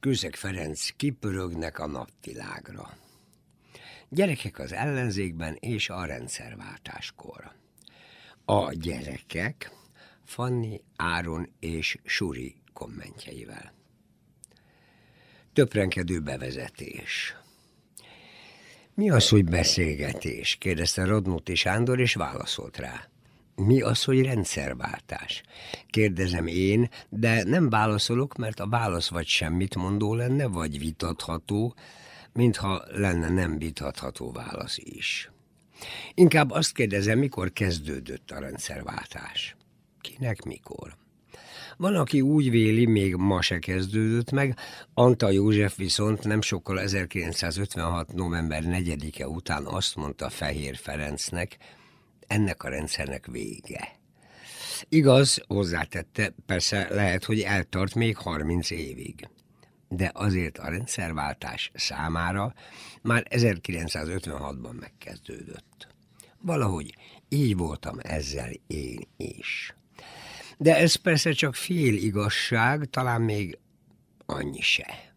Kőszeg Ferenc kipörögnek a napvilágra. Gyerekek az ellenzékben és a rendszerváltáskor. A gyerekek Fanni, Áron és Suri kommentjeivel. Töprenkedő bevezetés. Mi az, hogy beszélgetés? kérdezte Radnóti Sándor, és válaszolt rá. Mi az, hogy rendszerváltás? Kérdezem én, de nem válaszolok, mert a válasz vagy semmit mondó lenne, vagy vitatható, mintha lenne nem vitatható válasz is. Inkább azt kérdezem, mikor kezdődött a rendszerváltás. Kinek mikor? Van, aki úgy véli, még ma se kezdődött meg, Anta József viszont nem sokkal 1956. november 4-e után azt mondta Fehér Ferencnek, ennek a rendszernek vége. Igaz, hozzátette, persze lehet, hogy eltart még 30 évig. De azért a rendszerváltás számára már 1956-ban megkezdődött. Valahogy így voltam ezzel én is. De ez persze csak fél igazság, talán még annyi se.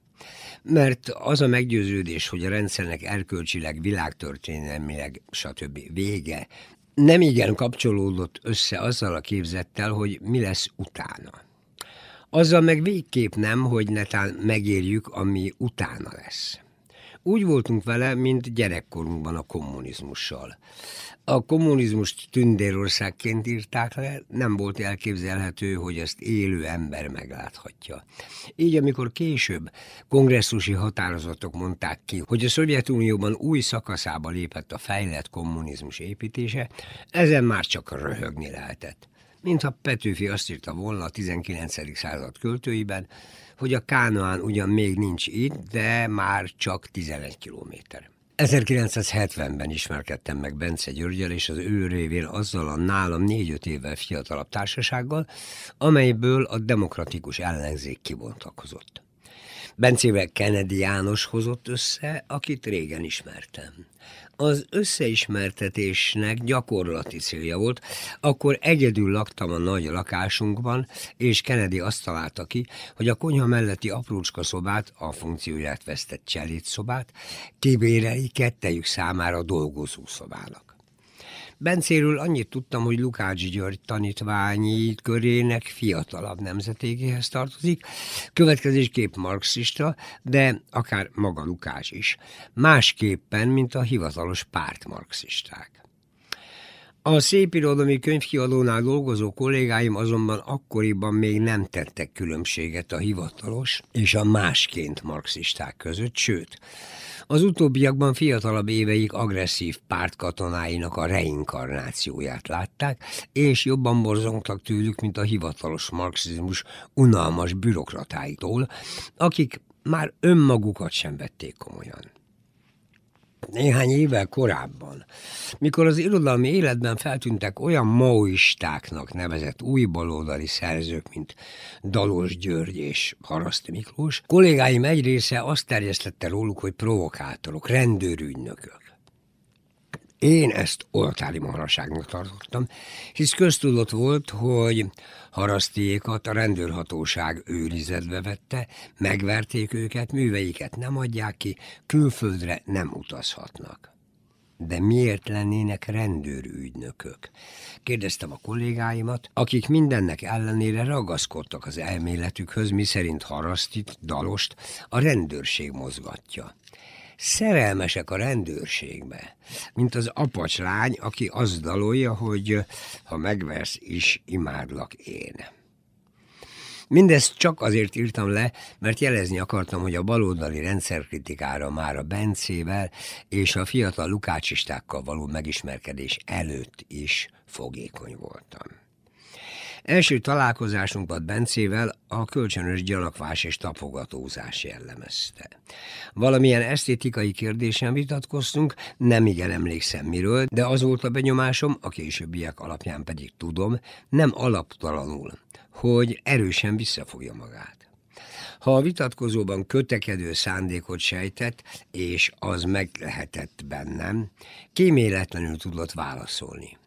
Mert az a meggyőződés, hogy a rendszernek erkölcsileg, világtörténelmileg, stb. vége, nem igen kapcsolódott össze azzal a képzettel, hogy mi lesz utána. Azzal meg végképp nem, hogy netán megérjük, ami utána lesz. Úgy voltunk vele, mint gyerekkorunkban a kommunizmussal. A kommunizmust tündérországként írták le, nem volt elképzelhető, hogy ezt élő ember megláthatja. Így, amikor később kongresszusi határozatok mondták ki, hogy a Szovjetunióban új szakaszába lépett a fejlett kommunizmus építése, ezen már csak röhögni lehetett. Mintha Petőfi azt írta volna a 19. század költőiben, hogy a Kánoán ugyan még nincs itt, de már csak 11 kilométer. 1970-ben ismerkedtem meg Bence Györgyel és az ő révén azzal a nálam négy-öt évvel fiatalabb társasággal, amelyből a demokratikus ellenzék kibontakozott. Bencével Kennedy János hozott össze, akit régen ismertem. Az összeismertetésnek gyakorlati célja volt, akkor egyedül laktam a nagy lakásunkban, és Kennedy azt találta ki, hogy a konyha melletti aprócska szobát, a funkcióját vesztett cselét szobát, kibéreli kettejük számára dolgozó szobának. Bencéről annyit tudtam, hogy Lukács György tanítványi körének fiatalabb nemzetégéhez tartozik, következésképp marxista, de akár maga Lukács is. Másképpen, mint a hivatalos pártmarxisták. A szépirodalmi könyvkiadónál dolgozó kollégáim azonban akkoriban még nem tettek különbséget a hivatalos és a másként marxisták között, sőt, az utóbbiakban fiatalabb éveik agresszív pártkatonáinak a reinkarnációját látták, és jobban borzongtak tőlük, mint a hivatalos marxizmus unalmas bürokratáitól, akik már önmagukat sem vették komolyan néhány évvel korábban, mikor az irodalmi életben feltűntek olyan maoistáknak nevezett új baloldali szerzők, mint Dalos György és Haraszti Miklós, kollégáim egy része azt terjesztette róluk, hogy provokátorok, rendőrügynökök. Én ezt oltári maraságnak tartottam, hisz köztudott volt, hogy harasztiékat a rendőrhatóság őrizetbe vette, megverték őket, műveiket nem adják ki, külföldre nem utazhatnak. De miért lennének rendőrügynökök? Kérdeztem a kollégáimat, akik mindennek ellenére ragaszkodtak az elméletükhöz, miszerint harasztit, dalost a rendőrség mozgatja szerelmesek a rendőrségbe, mint az apacs lány, aki azt dalolja, hogy ha megversz is, imádlak én. Mindezt csak azért írtam le, mert jelezni akartam, hogy a baloldali rendszerkritikára már a Bencével és a fiatal lukácsistákkal való megismerkedés előtt is fogékony voltam. Első találkozásunkat Bencével a kölcsönös gyanakvás és tapogatózás jellemezte. Valamilyen esztétikai kérdésen vitatkoztunk, nem igen emlékszem miről, de az volt a benyomásom, a későbbiek alapján pedig tudom, nem alaptalanul, hogy erősen visszafogja magát. Ha a vitatkozóban kötekedő szándékot sejtett, és az meg lehetett bennem, kíméletlenül tudott válaszolni.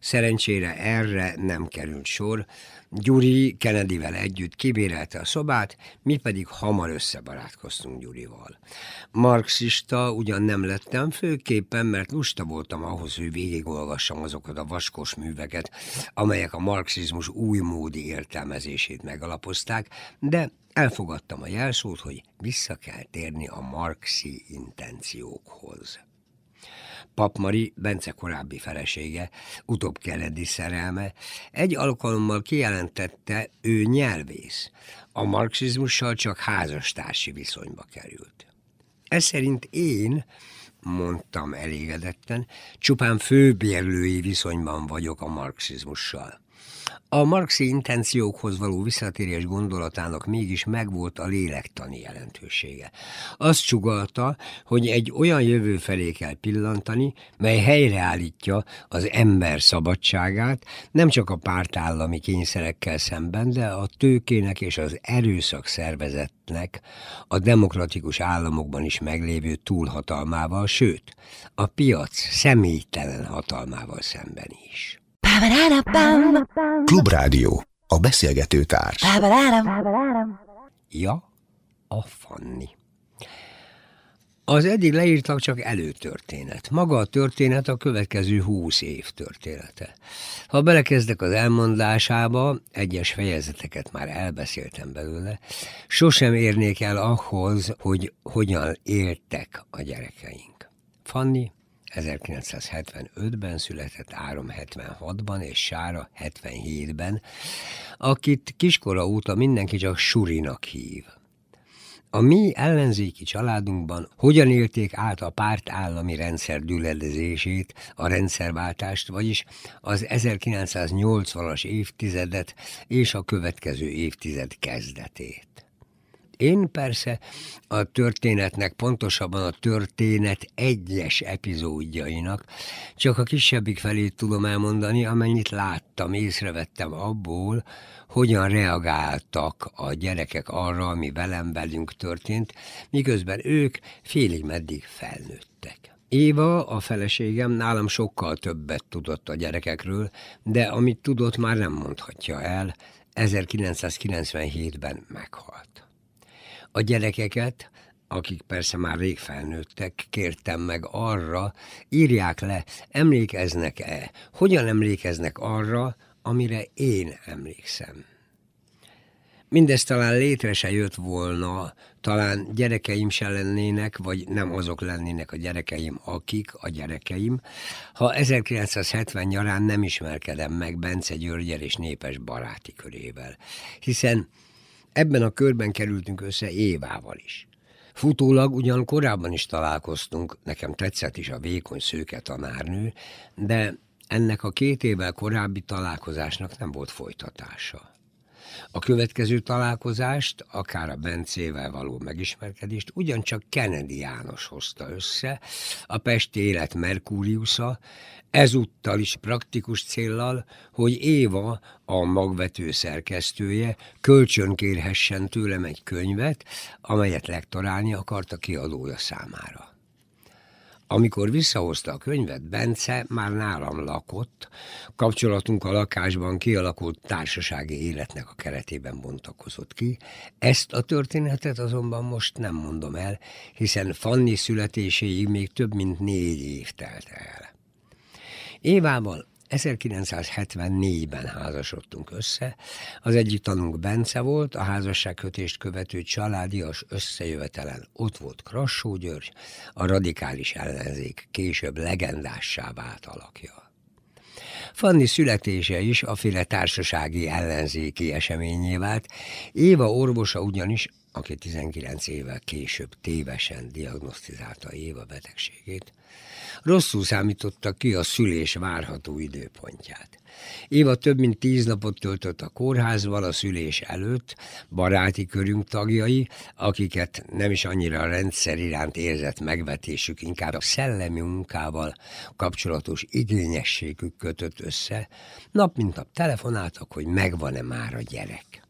Szerencsére erre nem került sor, Gyuri Kennedyvel együtt kibérelte a szobát, mi pedig hamar összebarátkoztunk Gyurival. Marxista ugyan nem lettem, főképpen, mert lusta voltam ahhoz, hogy végigolvassam azokat a vaskos műveket, amelyek a marxizmus újmódi értelmezését megalapozták, de elfogadtam a jelszót, hogy vissza kell térni a marxi intenciókhoz. Papmari, Bence korábbi felesége, utóbb Kennedy szerelme, egy alkalommal kijelentette, ő nyelvész, a marxizmussal csak házastársi viszonyba került. Ez szerint én, mondtam elégedetten, csupán főbérlői viszonyban vagyok a marxizmussal. A marxi intenciókhoz való visszatérés gondolatának mégis megvolt a lélektani jelentősége. Azt csugalta, hogy egy olyan jövő felé kell pillantani, mely helyreállítja az ember szabadságát, nem csak a pártállami kényszerekkel szemben, de a tőkének és az erőszak szervezetnek a demokratikus államokban is meglévő túlhatalmával, sőt, a piac személytelen hatalmával szemben is. Klubrádió. A beszélgető társ. Ja, a Fanni. Az eddig leírtak csak előtörténet. Maga a történet a következő húsz év története. Ha belekezdek az elmondásába, egyes fejezeteket már elbeszéltem belőle, sosem érnék el ahhoz, hogy hogyan éltek a gyerekeink. Fanni 1975-ben született, Árom 76-ban és Sára 77-ben, akit kiskora óta mindenki csak Surinak hív. A mi ellenzéki családunkban hogyan élték át a pártállami rendszer düledezését, a rendszerváltást, vagyis az 1980-as évtizedet és a következő évtized kezdetét. Én persze a történetnek, pontosabban a történet egyes epizódjainak csak a kisebbik felét tudom elmondani, amennyit láttam, észrevettem abból, hogyan reagáltak a gyerekek arra, ami velem velünk történt, miközben ők félig meddig felnőttek. Éva, a feleségem, nálam sokkal többet tudott a gyerekekről, de amit tudott, már nem mondhatja el, 1997-ben meghalt. A gyerekeket, akik persze már rég felnőttek, kértem meg arra, írják le, emlékeznek-e, hogyan emlékeznek arra, amire én emlékszem. Mindez talán létre se jött volna, talán gyerekeim se lennének, vagy nem azok lennének a gyerekeim, akik a gyerekeim, ha 1970 nyarán nem ismerkedem meg Bence Györgyel és népes baráti körével. Hiszen Ebben a körben kerültünk össze Évával is. Futólag ugyan korábban is találkoztunk, nekem tetszett is a vékony szőke tanárnő, de ennek a két évvel korábbi találkozásnak nem volt folytatása. A következő találkozást, akár a Bencével való megismerkedést ugyancsak Kennedy János hozta össze, a Pesti élet Merkúriusza, ezúttal is praktikus céllal, hogy Éva, a magvető szerkesztője, kölcsönkérhessen tőlem egy könyvet, amelyet lektorálni akart a kiadója számára. Amikor visszahozta a könyvet, Bence már nálam lakott, kapcsolatunk a lakásban kialakult társasági életnek a keretében bontakozott ki. Ezt a történetet azonban most nem mondom el, hiszen Fanni születéséig még több mint négy év telt el. Évával 1974-ben házasodtunk össze, az egyik tanunk Bence volt, a házasságkötést követő családias összejövetelen ott volt Krassó György, a radikális ellenzék később legendássá vált alakja. Fanni születése is a féle társasági ellenzéki eseményé vált, Éva orvosa ugyanis aki 19 évvel később tévesen diagnosztizálta Éva betegségét, rosszul számította ki a szülés várható időpontját. Éva több mint tíz napot töltött a kórházban a szülés előtt, baráti körünk tagjai, akiket nem is annyira a rendszer iránt érzett megvetésük, inkább a szellemi munkával kapcsolatos igényességük kötött össze, nap mint nap telefonáltak, hogy megvan-e már a gyerek.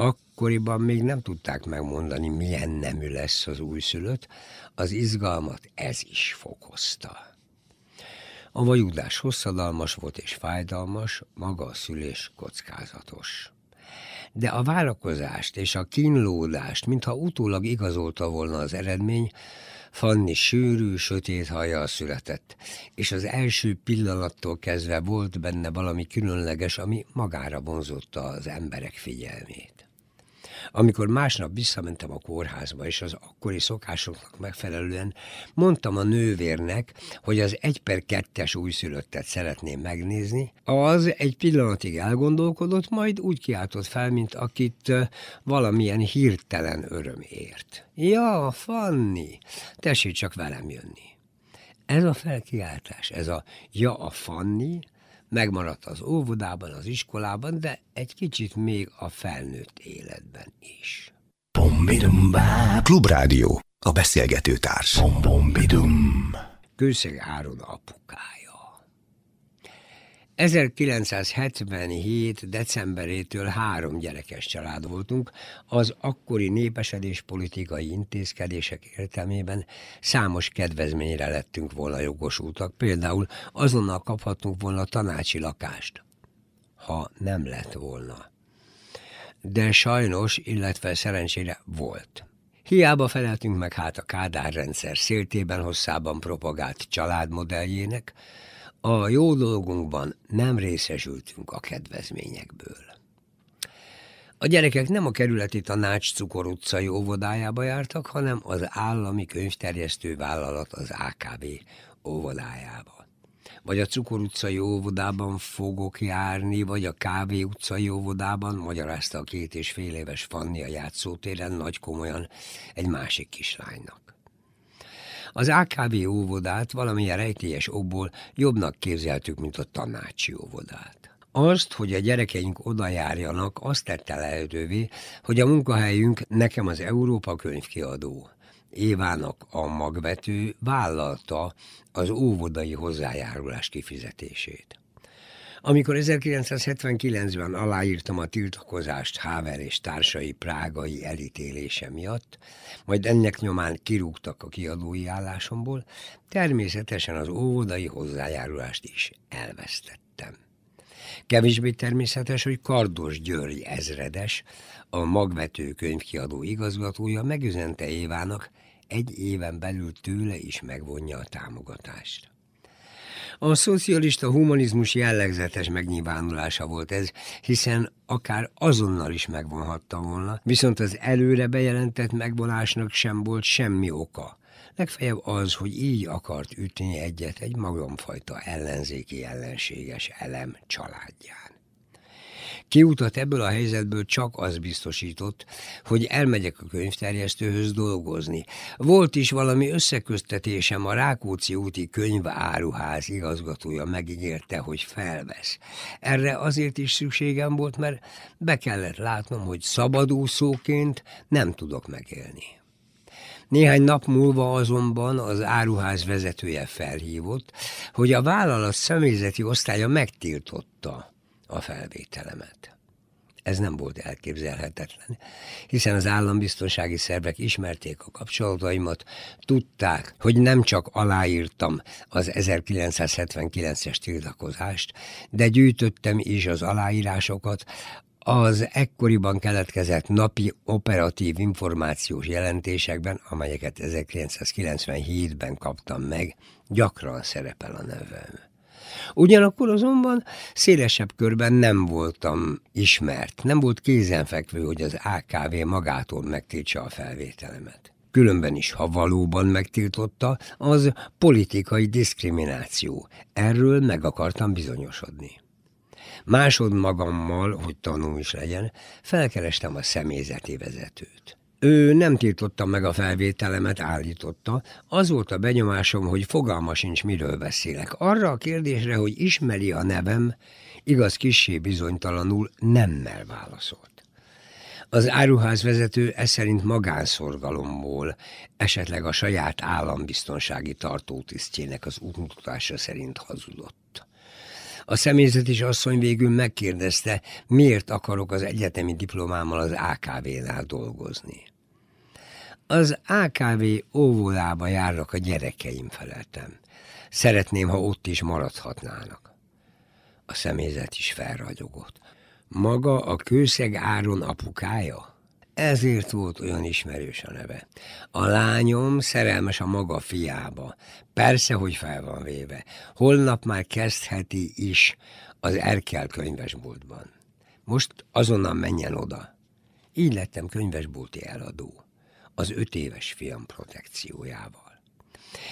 Akkoriban még nem tudták megmondani, milyen nemű lesz az újszülött, az izgalmat ez is fokozta. A vajudás hosszadalmas volt és fájdalmas, maga a szülés kockázatos. De a várakozást és a kínlódást, mintha utólag igazolta volna az eredmény, Fanni sűrű, sötét haja született, és az első pillanattól kezdve volt benne valami különleges, ami magára vonzotta az emberek figyelmét. Amikor másnap visszamentem a kórházba, és az akkori szokásoknak megfelelően mondtam a nővérnek, hogy az egy per kettes újszülöttet szeretném megnézni, az egy pillanatig elgondolkodott, majd úgy kiáltott fel, mint akit valamilyen hirtelen öröm ért. Ja, Fanni, tessék csak velem jönni. Ez a felkiáltás, ez a ja a Fanni, megmaradt az óvodában, az iskolában, de egy kicsit még a felnőtt életben is. Klubrádió, a beszélgető társ. Kőszeg Áron apukája. 1977. decemberétől három gyerekes család voltunk, az akkori népesedés politikai intézkedések értelmében számos kedvezményre lettünk volna jogosultak, például azonnal kaphattunk volna tanácsi lakást, ha nem lett volna. De sajnos, illetve szerencsére volt. Hiába feleltünk meg hát a Kádár rendszer széltében hosszában propagált családmodelljének, a jó dolgunkban nem részesültünk a kedvezményekből. A gyerekek nem a kerületi tanács Cukor utcai óvodájába jártak, hanem az állami könyvterjesztő vállalat az AKB óvodájába. Vagy a Cukor utcai óvodában fogok járni, vagy a Kávé utcai óvodában, magyarázta a két és fél éves Fanni a játszótéren nagy komolyan egy másik kislánynak. Az AKV óvodát valamilyen rejtélyes okból jobbnak képzeltük, mint a tanácsi óvodát. Azt, hogy a gyerekeink oda járjanak, azt tette lehetővé, hogy a munkahelyünk nekem az Európa könyvkiadó. Évának a magvető vállalta az óvodai hozzájárulás kifizetését. Amikor 1979-ben aláírtam a tiltakozást Haver és társai prágai elítélése miatt, majd ennek nyomán kirúgtak a kiadói állásomból, természetesen az óvodai hozzájárulást is elvesztettem. Kevésbé természetes, hogy Kardos György ezredes, a magvető könyvkiadó igazgatója megüzente Évának, egy éven belül tőle is megvonja a támogatást. A szocialista humanizmus jellegzetes megnyilvánulása volt ez, hiszen akár azonnal is megvonhatta volna, viszont az előre bejelentett megvonásnak sem volt semmi oka. Legfeljebb az, hogy így akart ütni egyet egy magamfajta ellenzéki ellenséges elem családján. Kiutat ebből a helyzetből csak az biztosított, hogy elmegyek a könyvterjesztőhöz dolgozni. Volt is valami összeköztetésem, a Rákóczi úti könyváruház igazgatója megígérte, hogy felvesz. Erre azért is szükségem volt, mert be kellett látnom, hogy szabadúszóként nem tudok megélni. Néhány nap múlva azonban az áruház vezetője felhívott, hogy a vállalat személyzeti osztálya megtiltotta a felvételemet. Ez nem volt elképzelhetetlen, hiszen az állambiztonsági szervek ismerték a kapcsolataimat, tudták, hogy nem csak aláírtam az 1979-es tiltakozást, de gyűjtöttem is az aláírásokat, az ekkoriban keletkezett napi operatív információs jelentésekben, amelyeket 1997-ben kaptam meg, gyakran szerepel a nevem. Ugyanakkor azonban szélesebb körben nem voltam ismert, nem volt kézenfekvő, hogy az AKV magától megtiltsa a felvételemet. Különben is, ha valóban megtiltotta, az politikai diszkrimináció. Erről meg akartam bizonyosodni. Másod magammal, hogy tanú is legyen, felkerestem a személyzeti vezetőt. Ő nem tiltotta meg a felvételemet, állította. Az volt a benyomásom, hogy fogalma sincs, miről beszélek. Arra a kérdésre, hogy ismeri a nevem, igaz kissé bizonytalanul nemmel válaszolt. Az áruház vezető ez szerint magánszorgalomból, esetleg a saját állambiztonsági tartótisztjének az útmutatása szerint hazudott. A személyzet asszony végül megkérdezte, miért akarok az egyetemi diplomámmal az AKV-nál dolgozni. Az AKV óvodába járnak a gyerekeim feleltem. Szeretném, ha ott is maradhatnának. A személyzet is felragyogott. Maga a kőszeg Áron apukája? Ezért volt olyan ismerős a neve. A lányom szerelmes a maga fiába. Persze, hogy fel van véve. Holnap már kezdheti is az Erkel könyvesboltban. Most azonnal menjen oda. Így lettem könyvesbolti eladó. Az öt éves fiam protekciójával.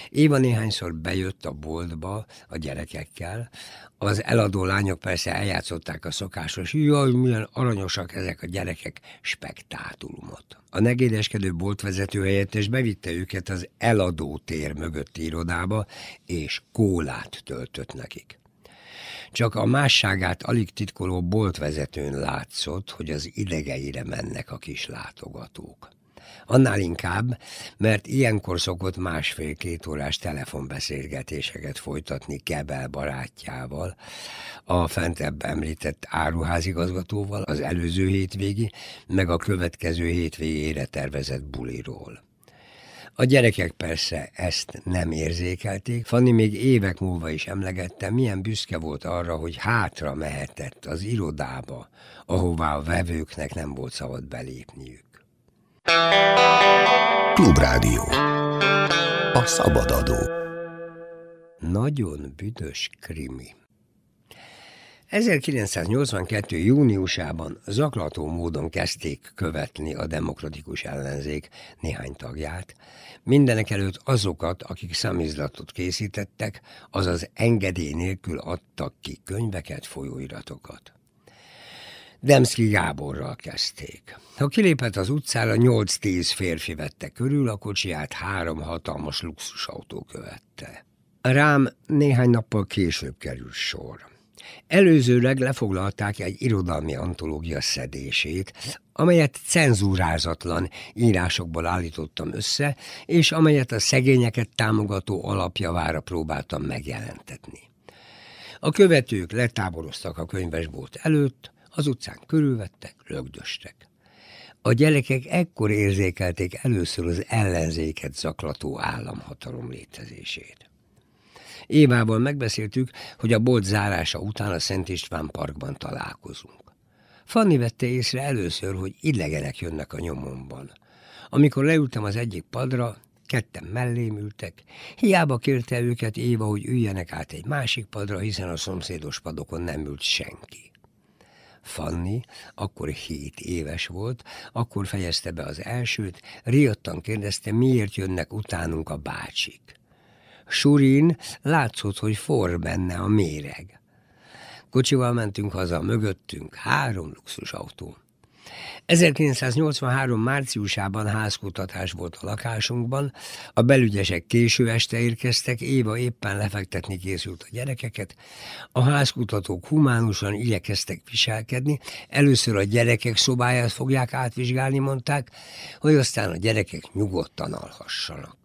Éva néhányszor bejött a boltba a gyerekekkel, az eladó lányok persze eljátszották a szokásos, jaj, milyen aranyosak ezek a gyerekek spektátulumot. A negédeskedő boltvezető helyettes bevitte őket az eladó tér mögötti irodába, és kólát töltött nekik. Csak a másságát alig titkoló boltvezetőn látszott, hogy az idegeire mennek a kis látogatók. Annál inkább, mert ilyenkor szokott másfél-két órás telefonbeszélgetéseket folytatni Kebel barátjával, a fentebb említett áruházigazgatóval az előző hétvégi, meg a következő hétvégére tervezett buliról. A gyerekek persze ezt nem érzékelték, Fanni még évek múlva is emlegette, milyen büszke volt arra, hogy hátra mehetett az irodába, ahová a vevőknek nem volt szabad belépniük. Klubrádió. A szabadadó. Nagyon büdös krimi. 1982. júniusában zaklató módon kezdték követni a demokratikus ellenzék néhány tagját, mindenek előtt azokat, akik számizlatot készítettek, azaz engedély nélkül adtak ki könyveket, folyóiratokat. Demszki Gáborral kezdték. Ha kilépett az utcára, 8-10 férfi vette körül, a kocsiját három hatalmas luxusautó követte. Rám néhány nappal később került sor. Előzőleg lefoglalták egy irodalmi antológia szedését, amelyet cenzúrázatlan írásokból állítottam össze, és amelyet a szegényeket támogató alapjavára próbáltam megjelentetni. A követők letáboroztak a könyvesbolt előtt, az utcán körülvettek, lögdöstek. A gyerekek ekkor érzékelték először az ellenzéket zaklató államhatalom létezését. Évával megbeszéltük, hogy a bolt zárása után a Szent István parkban találkozunk. Fanni vette észre először, hogy idegenek jönnek a nyomomban. Amikor leültem az egyik padra, ketten mellém ültek, hiába kérte őket Éva, hogy üljenek át egy másik padra, hiszen a szomszédos padokon nem ült senki. Fanni, akkor hét éves volt, akkor fejezte be az elsőt, riadtan kérdezte, miért jönnek utánunk a bácsik. Surin látszott, hogy for benne a méreg. Kocsival mentünk haza, mögöttünk három luxusautó. 1983. márciusában házkutatás volt a lakásunkban, a belügyesek késő este érkeztek, Éva éppen lefektetni készült a gyerekeket, a házkutatók humánusan igyekeztek viselkedni, először a gyerekek szobáját fogják átvizsgálni, mondták, hogy aztán a gyerekek nyugodtan alhassanak.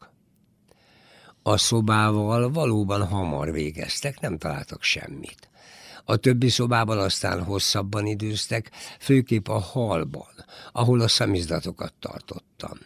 A szobával valóban hamar végeztek, nem találtak semmit. A többi szobában aztán hosszabban időztek, főképp a halban, ahol a szamizdatokat tartottam.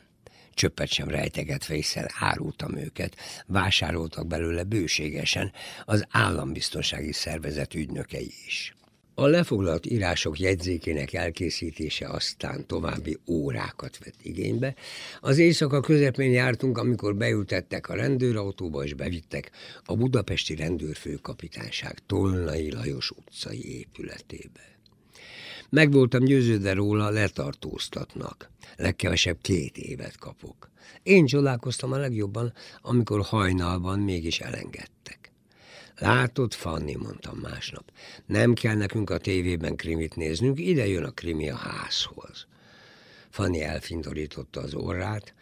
Csöppet sem rejtegetve, hiszen árultam őket, vásároltak belőle bőségesen az állambiztonsági szervezet ügynökei is. A lefoglalt írások jegyzékének elkészítése aztán további órákat vett igénybe. Az éjszaka közepén jártunk, amikor beültettek a rendőrautóba és bevittek a budapesti rendőrfőkapitányság Tolnai Lajos utcai épületébe. Meg voltam győződve róla, letartóztatnak. Legkevesebb két évet kapok. Én csodálkoztam a legjobban, amikor hajnalban mégis elengedtek. Látod, Fanni, mondtam másnap, nem kell nekünk a tévében krimit néznünk, ide jön a krimi a házhoz. Fanni elfintorította az orrát,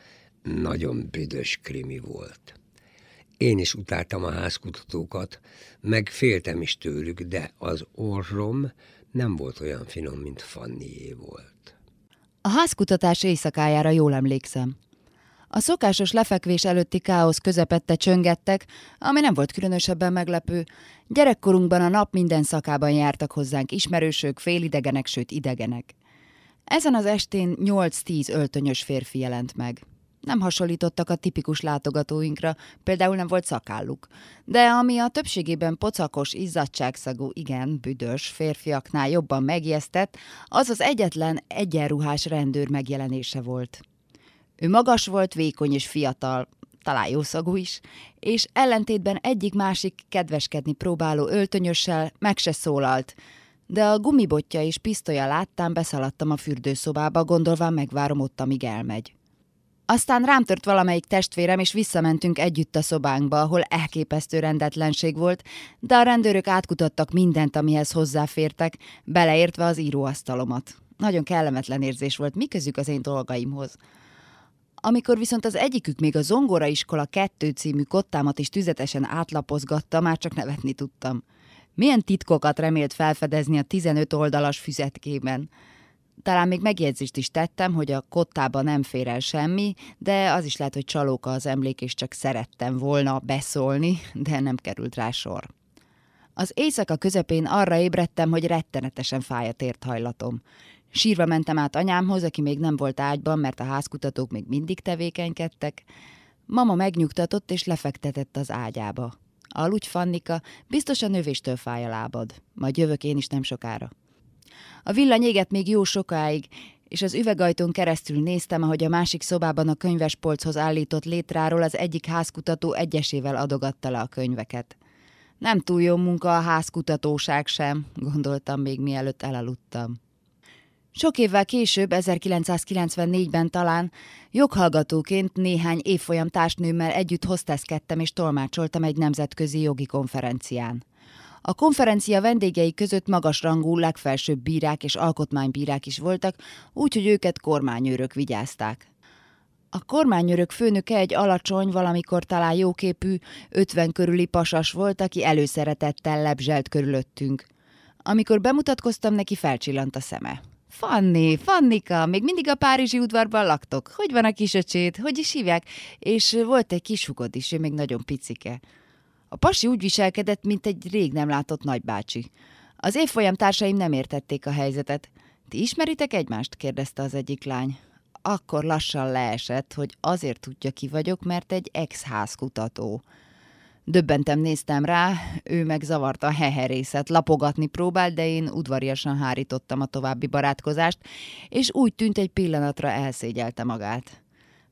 nagyon büdös krimi volt. Én is utáltam a házkutatókat, meg féltem is tőlük, de az orrom nem volt olyan finom, mint Fannié volt. A házkutatás éjszakájára jól emlékszem. A szokásos lefekvés előtti káosz közepette csöngettek, ami nem volt különösebben meglepő. Gyerekkorunkban a nap minden szakában jártak hozzánk ismerősök, félidegenek, sőt idegenek. Ezen az estén 8-10 öltönyös férfi jelent meg. Nem hasonlítottak a tipikus látogatóinkra, például nem volt szakálluk. De ami a többségében pocakos, izzadságszagú, igen, büdös férfiaknál jobban megjesztett, az az egyetlen egyenruhás rendőr megjelenése volt. Ő magas volt, vékony és fiatal, talán jószagú is, és ellentétben egyik-másik kedveskedni próbáló öltönyössel meg se szólalt, de a gumibotja és pisztolya láttán beszaladtam a fürdőszobába, gondolván megvárom ott, amíg elmegy. Aztán rám tört valamelyik testvérem, és visszamentünk együtt a szobánkba, ahol elképesztő rendetlenség volt, de a rendőrök átkutattak mindent, amihez hozzáfértek, beleértve az íróasztalomat. Nagyon kellemetlen érzés volt, mi közük az én dolgaimhoz. Amikor viszont az egyikük még a Zongora iskola kettő című kottámat is tüzetesen átlapozgatta, már csak nevetni tudtam. Milyen titkokat remélt felfedezni a 15 oldalas füzetkében. Talán még megjegyzést is tettem, hogy a kottába nem fér el semmi, de az is lehet, hogy csalóka az emlék, és csak szerettem volna beszólni, de nem került rá sor. Az éjszaka közepén arra ébredtem, hogy rettenetesen fáj a térthajlatom. Sírva mentem át anyámhoz, aki még nem volt ágyban, mert a házkutatók még mindig tevékenykedtek. Mama megnyugtatott és lefektetett az ágyába. Aludj, Fannika, biztos a növéstől fáj a lábad. Majd jövök én is nem sokára. A villany égett még jó sokáig, és az üvegajtón keresztül néztem, ahogy a másik szobában a könyvespolchoz állított létráról az egyik házkutató egyesével adogatta le a könyveket. Nem túl jó munka a házkutatóság sem, gondoltam még mielőtt elaludtam. Sok évvel később, 1994-ben talán, joghallgatóként néhány évfolyam társnőmmel együtt hozteszkedtem és tolmácsoltam egy nemzetközi jogi konferencián. A konferencia vendégei között magasrangú legfelsőbb bírák és alkotmánybírák is voltak, úgyhogy őket kormányőrök vigyázták. A kormányőrök főnöke egy alacsony, valamikor talán jóképű, ötven körüli pasas volt, aki előszeretettel lebzselt körülöttünk. Amikor bemutatkoztam, neki felcsillant a szeme. Fanni, Fannika, még mindig a Párizsi udvarban laktok. Hogy van a kisöcsét? Hogy is hívják? És volt egy kisugod is, ő még nagyon picike. A pasi úgy viselkedett, mint egy rég nem látott nagybácsi. Az évfolyam társaim nem értették a helyzetet. Ti ismeritek egymást? kérdezte az egyik lány. Akkor lassan leesett, hogy azért tudja ki vagyok, mert egy ex-házkutató. Döbbentem néztem rá, ő meg zavarta a heherészet, lapogatni próbált, de én udvariasan hárítottam a további barátkozást, és úgy tűnt egy pillanatra elszégyelte magát.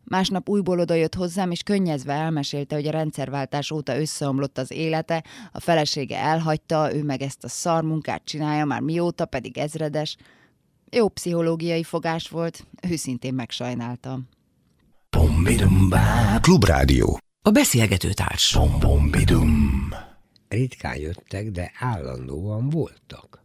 Másnap újból odajött hozzám, és könnyezve elmesélte, hogy a rendszerváltás óta összeomlott az élete, a felesége elhagyta, ő meg ezt a szarmunkát csinálja már mióta, pedig ezredes. Jó pszichológiai fogás volt, őszintén megsajnáltam. Klubrádió. A beszélgető társ. Bom, bom, bidum. Ritkán jöttek, de állandóan voltak.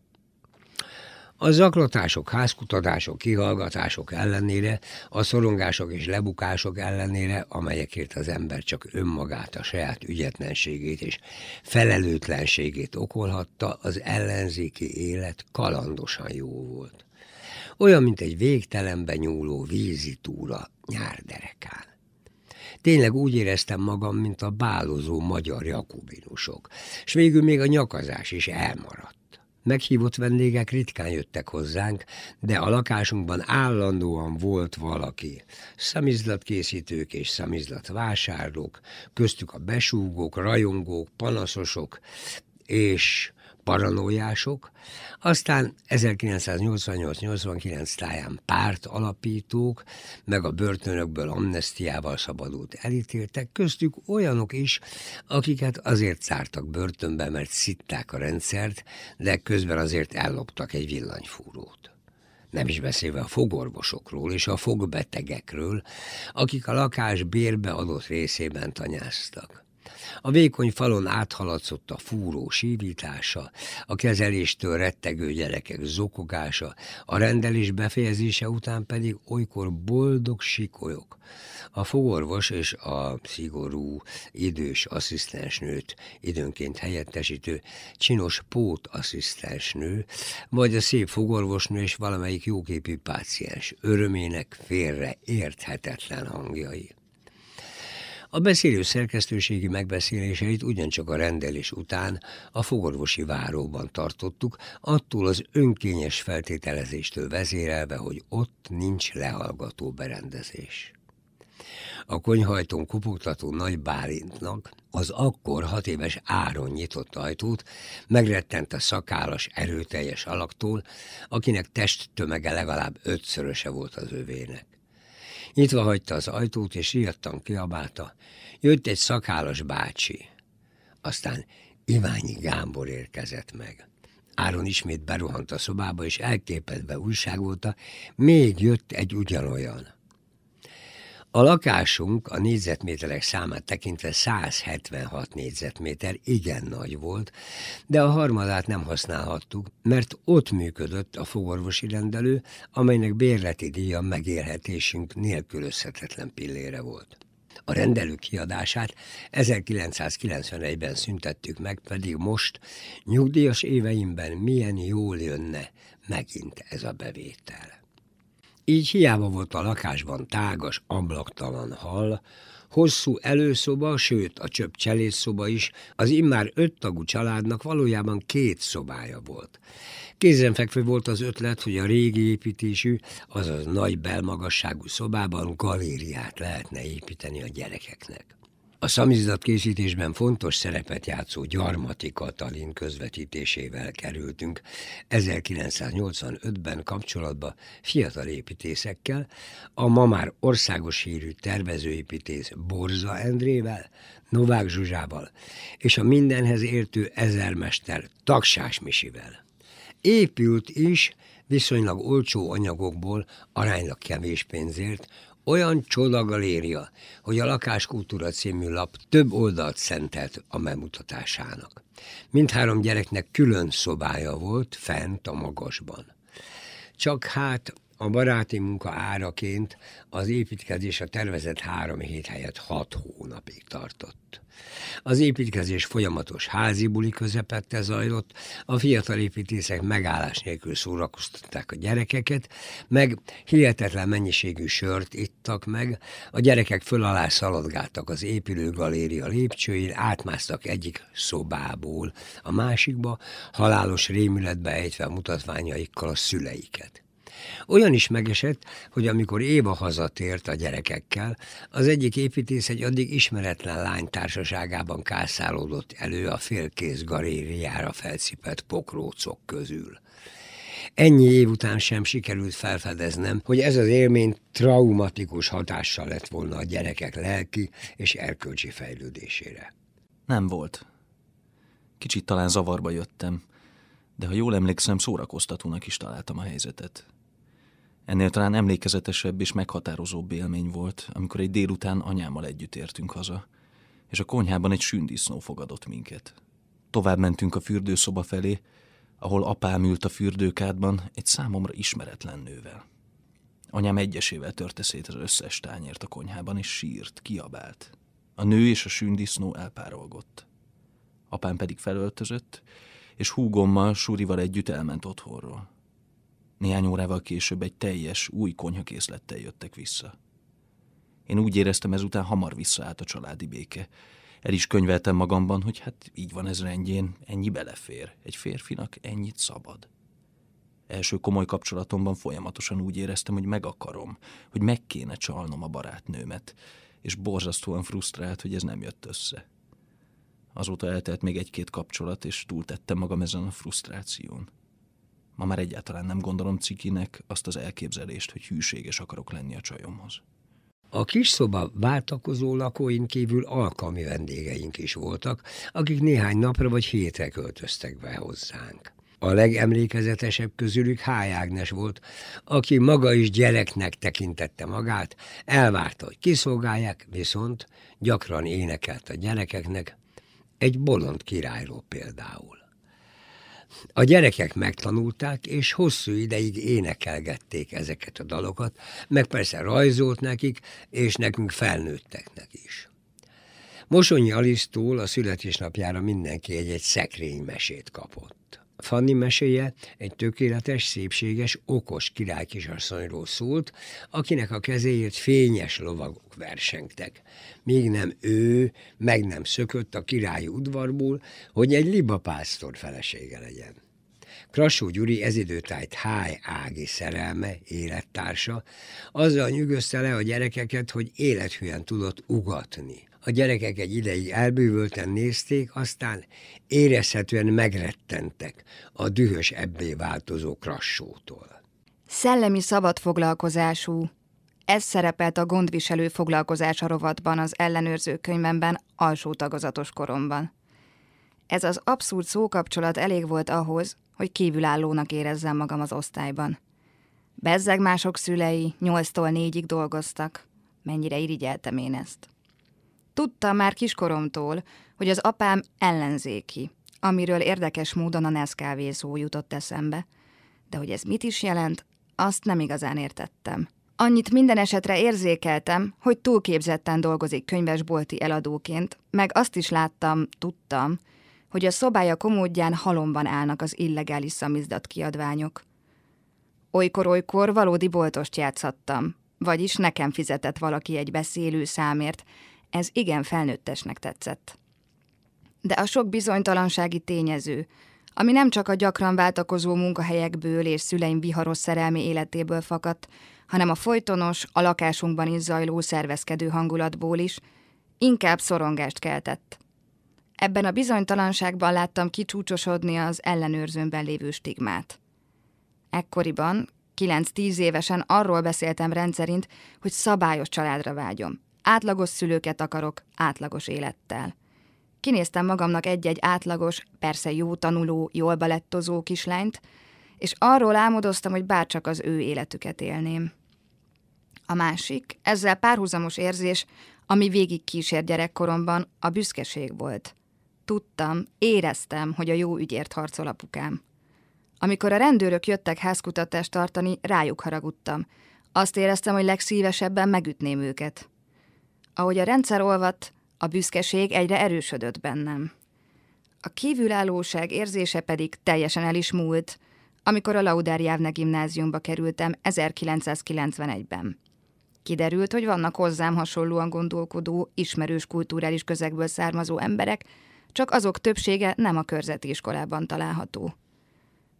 A zaklatások, házkutatások, kihallgatások ellenére, a szorongások és lebukások ellenére, amelyekért az ember csak önmagát, a saját ügyetlenségét és felelőtlenségét okolhatta, az ellenzéki élet kalandosan jó volt. Olyan, mint egy végtelenbe nyúló vízi túra nyárderekán. Tényleg úgy éreztem magam, mint a bálozó magyar jakubinusok, és végül még a nyakazás is elmaradt. Meghívott vendégek ritkán jöttek hozzánk, de a lakásunkban állandóan volt valaki. Szamizlatkészítők és szamizlatvásárlók, köztük a besúgók, rajongók, panaszosok, és paranójások, aztán 1988-89 táján párt alapítók, meg a börtönökből amnestiával szabadult elítéltek, köztük olyanok is, akiket azért zártak börtönbe, mert szitták a rendszert, de közben azért elloptak egy villanyfúrót nem is beszélve a fogorvosokról és a fogbetegekről, akik a lakás bérbe adott részében tanyáztak. A vékony falon áthaladszott a fúró sívítása, a kezeléstől rettegő gyerekek zokogása, a rendelés befejezése után pedig olykor boldog sikolyok. A fogorvos és a szigorú, idős asszisztensnőt időnként helyettesítő csinos pót asszisztensnő, vagy a szép fogorvosnő és valamelyik jóképű páciens örömének félre érthetetlen hangjai. A beszélő szerkesztőségi megbeszéléseit ugyancsak a rendelés után a fogorvosi váróban tartottuk, attól az önkényes feltételezéstől vezérelve, hogy ott nincs lehallgató berendezés. A konyhajtón kopogtató nagy Bálintnak az akkor hat éves Áron nyitott ajtót, megrettent a szakálas, erőteljes alaktól, akinek testtömege legalább ötszöröse volt az övének. Nyitva hagyta az ajtót, és riadtan kiabálta. Jött egy szakálas bácsi. Aztán Iványi Gábor érkezett meg. Áron ismét beruhant a szobába, és elképedve újságolta, még jött egy ugyanolyan. A lakásunk a négyzetméterek számát tekintve 176 négyzetméter igen nagy volt, de a harmadát nem használhattuk, mert ott működött a fogorvosi rendelő, amelynek bérleti díja megélhetésünk nélkülözhetetlen pillére volt. A rendelő kiadását 1991-ben szüntettük meg, pedig most, nyugdíjas éveimben milyen jól jönne megint ez a bevétel. Így hiába volt a lakásban tágas, ablaktalan hal, hosszú előszoba, sőt a csöpp cselédszoba is, az immár öttagú családnak valójában két szobája volt. Kézenfekvő volt az ötlet, hogy a régi építésű, azaz nagy belmagasságú szobában galériát lehetne építeni a gyerekeknek. A szamizdat készítésben fontos szerepet játszó Gyarmati Katalin közvetítésével kerültünk 1985-ben kapcsolatba fiatal építészekkel, a ma már országos hírű tervezőépítész Borza Endrével, Novák Zsuzsával és a mindenhez értő ezermester Taksás Misivel. Épült is, viszonylag olcsó anyagokból, aránylag kevés pénzért, olyan csoda galéria, hogy a Lakáskultúra című lap több oldalt szentelt a bemutatásának. Mindhárom gyereknek külön szobája volt fent a magasban. Csak hát a baráti munka áraként az építkezés a tervezett három hét helyett hat hónapig tartott. Az építkezés folyamatos házi buli közepette zajlott, a fiatal építészek megállás nélkül szórakoztatták a gyerekeket, meg hihetetlen mennyiségű sört ittak meg, a gyerekek föl alá szaladgáltak az épülő galéria lépcsőin, átmásztak egyik szobából a másikba, halálos rémületbe ejtve a mutatványaikkal a szüleiket. Olyan is megesett, hogy amikor Éva hazatért a gyerekekkel, az egyik építész egy addig ismeretlen lány társaságában kászálódott elő a félkész galériára felcipett pokrócok közül. Ennyi év után sem sikerült felfedeznem, hogy ez az élmény traumatikus hatással lett volna a gyerekek lelki és erkölcsi fejlődésére. Nem volt. Kicsit talán zavarba jöttem, de ha jól emlékszem, szórakoztatónak is találtam a helyzetet. Ennél talán emlékezetesebb és meghatározóbb élmény volt, amikor egy délután anyámmal együtt értünk haza, és a konyhában egy sündisznó fogadott minket. Tovább mentünk a fürdőszoba felé, ahol apám ült a fürdőkádban egy számomra ismeretlen nővel. Anyám egyesével törte szét az összes tányért a konyhában, és sírt, kiabált. A nő és a sündisznó elpárolgott. Apám pedig felöltözött, és húgommal, Súrival együtt elment otthonról. Néhány órával később egy teljes, új konyhakészlettel jöttek vissza. Én úgy éreztem ezután hamar visszaállt a családi béke. El is könyveltem magamban, hogy hát így van ez rendjén, ennyi belefér. Egy férfinak ennyit szabad. Első komoly kapcsolatomban folyamatosan úgy éreztem, hogy meg akarom, hogy meg kéne csalnom a barátnőmet, és borzasztóan frusztrált, hogy ez nem jött össze. Azóta eltelt még egy-két kapcsolat, és túltettem magam ezen a frusztráción. Ma már egyáltalán nem gondolom cikinek azt az elképzelést, hogy hűséges akarok lenni a csajomhoz. A kis szoba váltakozó lakóin kívül alkalmi vendégeink is voltak, akik néhány napra vagy hétre költöztek be hozzánk. A legemlékezetesebb közülük H. Volt, aki maga is gyereknek tekintette magát, elvárta, hogy kiszolgálják, viszont gyakran énekelt a gyerekeknek, egy bolond királyról például. A gyerekek megtanulták, és hosszú ideig énekelgették ezeket a dalokat, meg persze rajzolt nekik, és nekünk felnőtteknek is. Mosonyi Alisztól a születésnapjára mindenki egy-egy szekrénymesét kapott. Fanni meséje egy tökéletes, szépséges, okos királykisasszonyról szólt, akinek a kezéért fényes lovagok versengtek. Még nem ő, meg nem szökött a királyi udvarból, hogy egy libapásztor felesége legyen. Krassó Gyuri ezidőtájt Háj Ági szerelme, élettársa, azzal nyűgözte le a gyerekeket, hogy élethűen tudott ugatni. A gyerekek egy ideig elbűvölten nézték, aztán érezhetően megrettentek a dühös ebbé változó krassótól. Szellemi szabadfoglalkozású. Ez szerepelt a gondviselő foglalkozása rovatban az ellenőrző könyvemben alsó tagozatos koromban. Ez az abszurd szókapcsolat elég volt ahhoz, hogy kívülállónak érezzem magam az osztályban. Bezzeg mások szülei nyolctól négyig dolgoztak. Mennyire irigyeltem én ezt. Tudtam már kiskoromtól, hogy az apám ellenzéki, amiről érdekes módon a Neskávézó jutott eszembe. De hogy ez mit is jelent, azt nem igazán értettem. Annyit minden esetre érzékeltem, hogy túlképzetten dolgozik könyvesbolti eladóként, meg azt is láttam, tudtam, hogy a szobája komódján halomban állnak az illegális szamizdat kiadványok. Olykor-olykor valódi boltost játszhattam, vagyis nekem fizetett valaki egy beszélő számért, ez igen felnőttesnek tetszett. De a sok bizonytalansági tényező, ami nem csak a gyakran váltakozó munkahelyekből és szüleim viharos szerelmi életéből fakadt, hanem a folytonos, a lakásunkban is zajló szervezkedő hangulatból is, inkább szorongást keltett. Ebben a bizonytalanságban láttam kicsúcsosodni az ellenőrzőmben lévő stigmát. Ekkoriban, 9-10 évesen arról beszéltem rendszerint, hogy szabályos családra vágyom. Átlagos szülőket akarok, átlagos élettel. Kinéztem magamnak egy-egy átlagos, persze jó tanuló, jól balettozó kislányt, és arról álmodoztam, hogy bárcsak az ő életüket élném. A másik, ezzel párhuzamos érzés, ami végig kísér gyerekkoromban, a büszkeség volt. Tudtam, éreztem, hogy a jó ügyért harcol apukám. Amikor a rendőrök jöttek házkutatást tartani, rájuk haragudtam. Azt éreztem, hogy legszívesebben megütném őket. Ahogy a rendszer olvadt, a büszkeség egyre erősödött bennem. A kívülállóság érzése pedig teljesen el is múlt, amikor a Lauder Jávne gimnáziumba kerültem 1991-ben. Kiderült, hogy vannak hozzám hasonlóan gondolkodó, ismerős kulturális közegből származó emberek, csak azok többsége nem a körzeti iskolában található.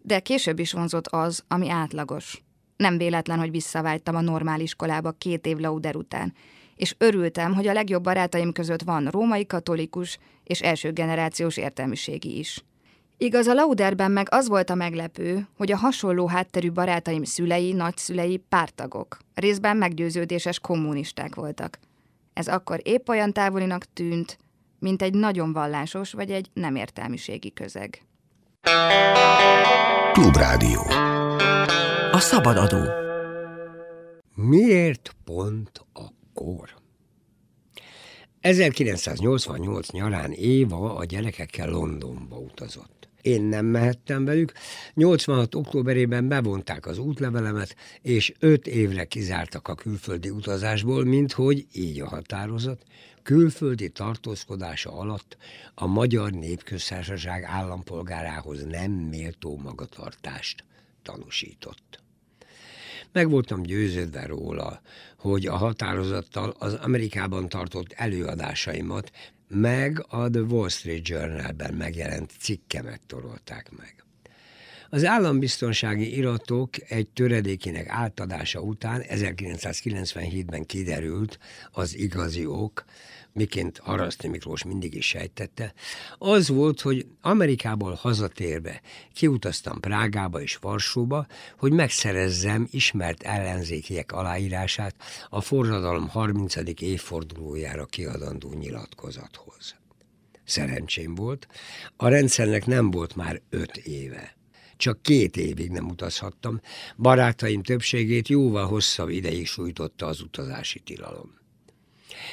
De később is vonzott az, ami átlagos. Nem véletlen, hogy visszavágytam a normál iskolába két év Lauder után, és örültem, hogy a legjobb barátaim között van római katolikus és első generációs értelmiségi is. Igaz, a Lauderben meg az volt a meglepő, hogy a hasonló hátterű barátaim szülei, nagyszülei pártagok, részben meggyőződéses kommunisták voltak. Ez akkor épp olyan távolinak tűnt, mint egy nagyon vallásos vagy egy nem értelmiségi közeg. Klubrádió. A szabadadó. Miért pont akkor? 1988 nyarán Éva a gyerekekkel Londonba utazott. Én nem mehettem velük, 86. októberében bevonták az útlevelemet, és öt évre kizártak a külföldi utazásból, mint hogy így a határozat, külföldi tartózkodása alatt a Magyar Népköztársaság állampolgárához nem méltó magatartást tanúsított. Meg voltam győződve róla, hogy a határozattal az Amerikában tartott előadásaimat meg a The Wall Street Journalben megjelent cikkemet torolták meg. Az állambiztonsági iratok egy töredékének átadása után 1997-ben kiderült az igazi ok, miként Haraszti Miklós mindig is sejtette, az volt, hogy Amerikából hazatérve kiutaztam Prágába és Varsóba, hogy megszerezzem ismert ellenzékiek aláírását a forradalom 30. évfordulójára kiadandó nyilatkozathoz. Szerencsém volt, a rendszernek nem volt már öt éve. Csak két évig nem utazhattam, barátaim többségét jóval hosszabb ideig sújtotta az utazási tilalom.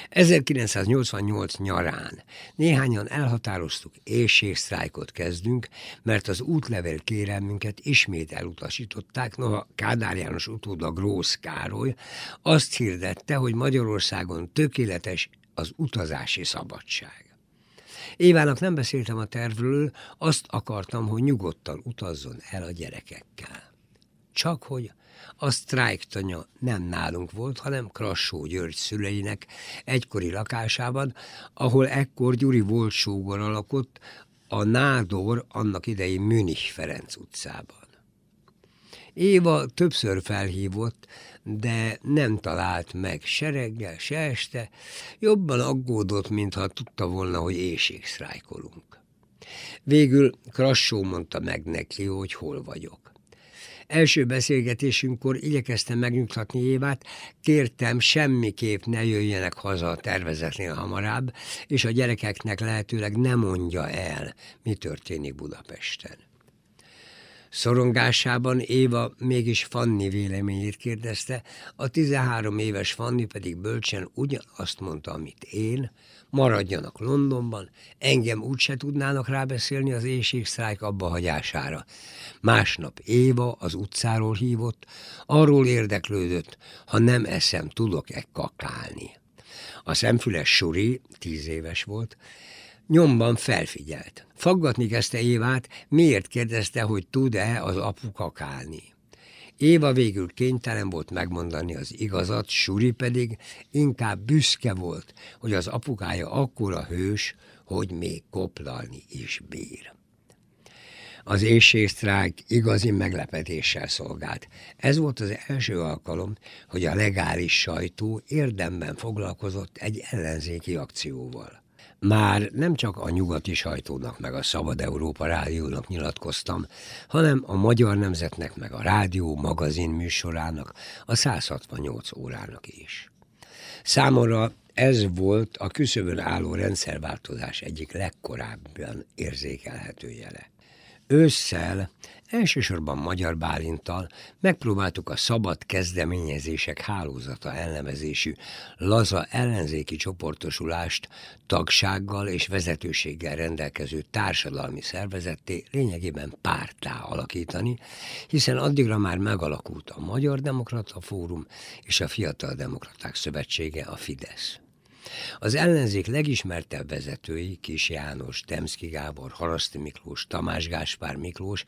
1988 nyarán néhányan elhatároztuk, éjségsztrájkot kezdünk, mert az útlevél kérelmünket ismét elutasították, noha Kádár János utóda Grósz Károly azt hirdette, hogy Magyarországon tökéletes az utazási szabadság. Évának nem beszéltem a tervről, azt akartam, hogy nyugodtan utazzon el a gyerekekkel. Csak hogy a sztrájktanya nem nálunk volt, hanem Krassó György szüleinek egykori lakásában, ahol ekkor Gyuri volt sógor alakott, a Nádor annak idei Münich Ferenc utcában. Éva többször felhívott, de nem talált meg se reggel, se este, jobban aggódott, mintha tudta volna, hogy éjségsztrájkolunk. Végül Krassó mondta meg neki, hogy hol vagyok. Első beszélgetésünkkor igyekeztem megnyugtatni Évát, kértem semmiképp ne jöjjenek haza a tervezetnél hamarabb, és a gyerekeknek lehetőleg ne mondja el, mi történik Budapesten. Szorongásában Éva mégis Fanni véleményét kérdezte, a 13 éves Fanni pedig bölcsen ugyanazt mondta, amit én, maradjanak Londonban, engem úgyse tudnának rábeszélni az éjségsztrájk abba hagyására. Másnap Éva az utcáról hívott, arról érdeklődött, ha nem eszem, tudok-e kakálni. A szemfüles Suri, tíz éves volt, nyomban felfigyelt. Faggatni kezdte Évát, miért kérdezte, hogy tud-e az apu kakálni. Éva végül kénytelen volt megmondani az igazat, Suri pedig inkább büszke volt, hogy az apukája akkora hős, hogy még koplalni is bír. Az éjségsztrájk igazi meglepetéssel szolgált. Ez volt az első alkalom, hogy a legális sajtó érdemben foglalkozott egy ellenzéki akcióval. Már nem csak a nyugati sajtónak meg a Szabad Európa rádiónak nyilatkoztam, hanem a magyar nemzetnek meg a rádió magazin műsorának, a 168 órának is. Számomra ez volt a küszöbön álló rendszerváltozás egyik legkorábban érzékelhető jele. Ősszel Elsősorban Magyar Bálintal megpróbáltuk a szabad kezdeményezések hálózata elnevezésű laza ellenzéki csoportosulást tagsággal és vezetőséggel rendelkező társadalmi szervezetté lényegében pártá alakítani, hiszen addigra már megalakult a Magyar Demokrata Fórum és a Fiatal Demokraták Szövetsége, a Fidesz. Az ellenzék legismertebb vezetői, Kis János, Demszki Gábor, Haraszti Miklós, Tamás Gáspár Miklós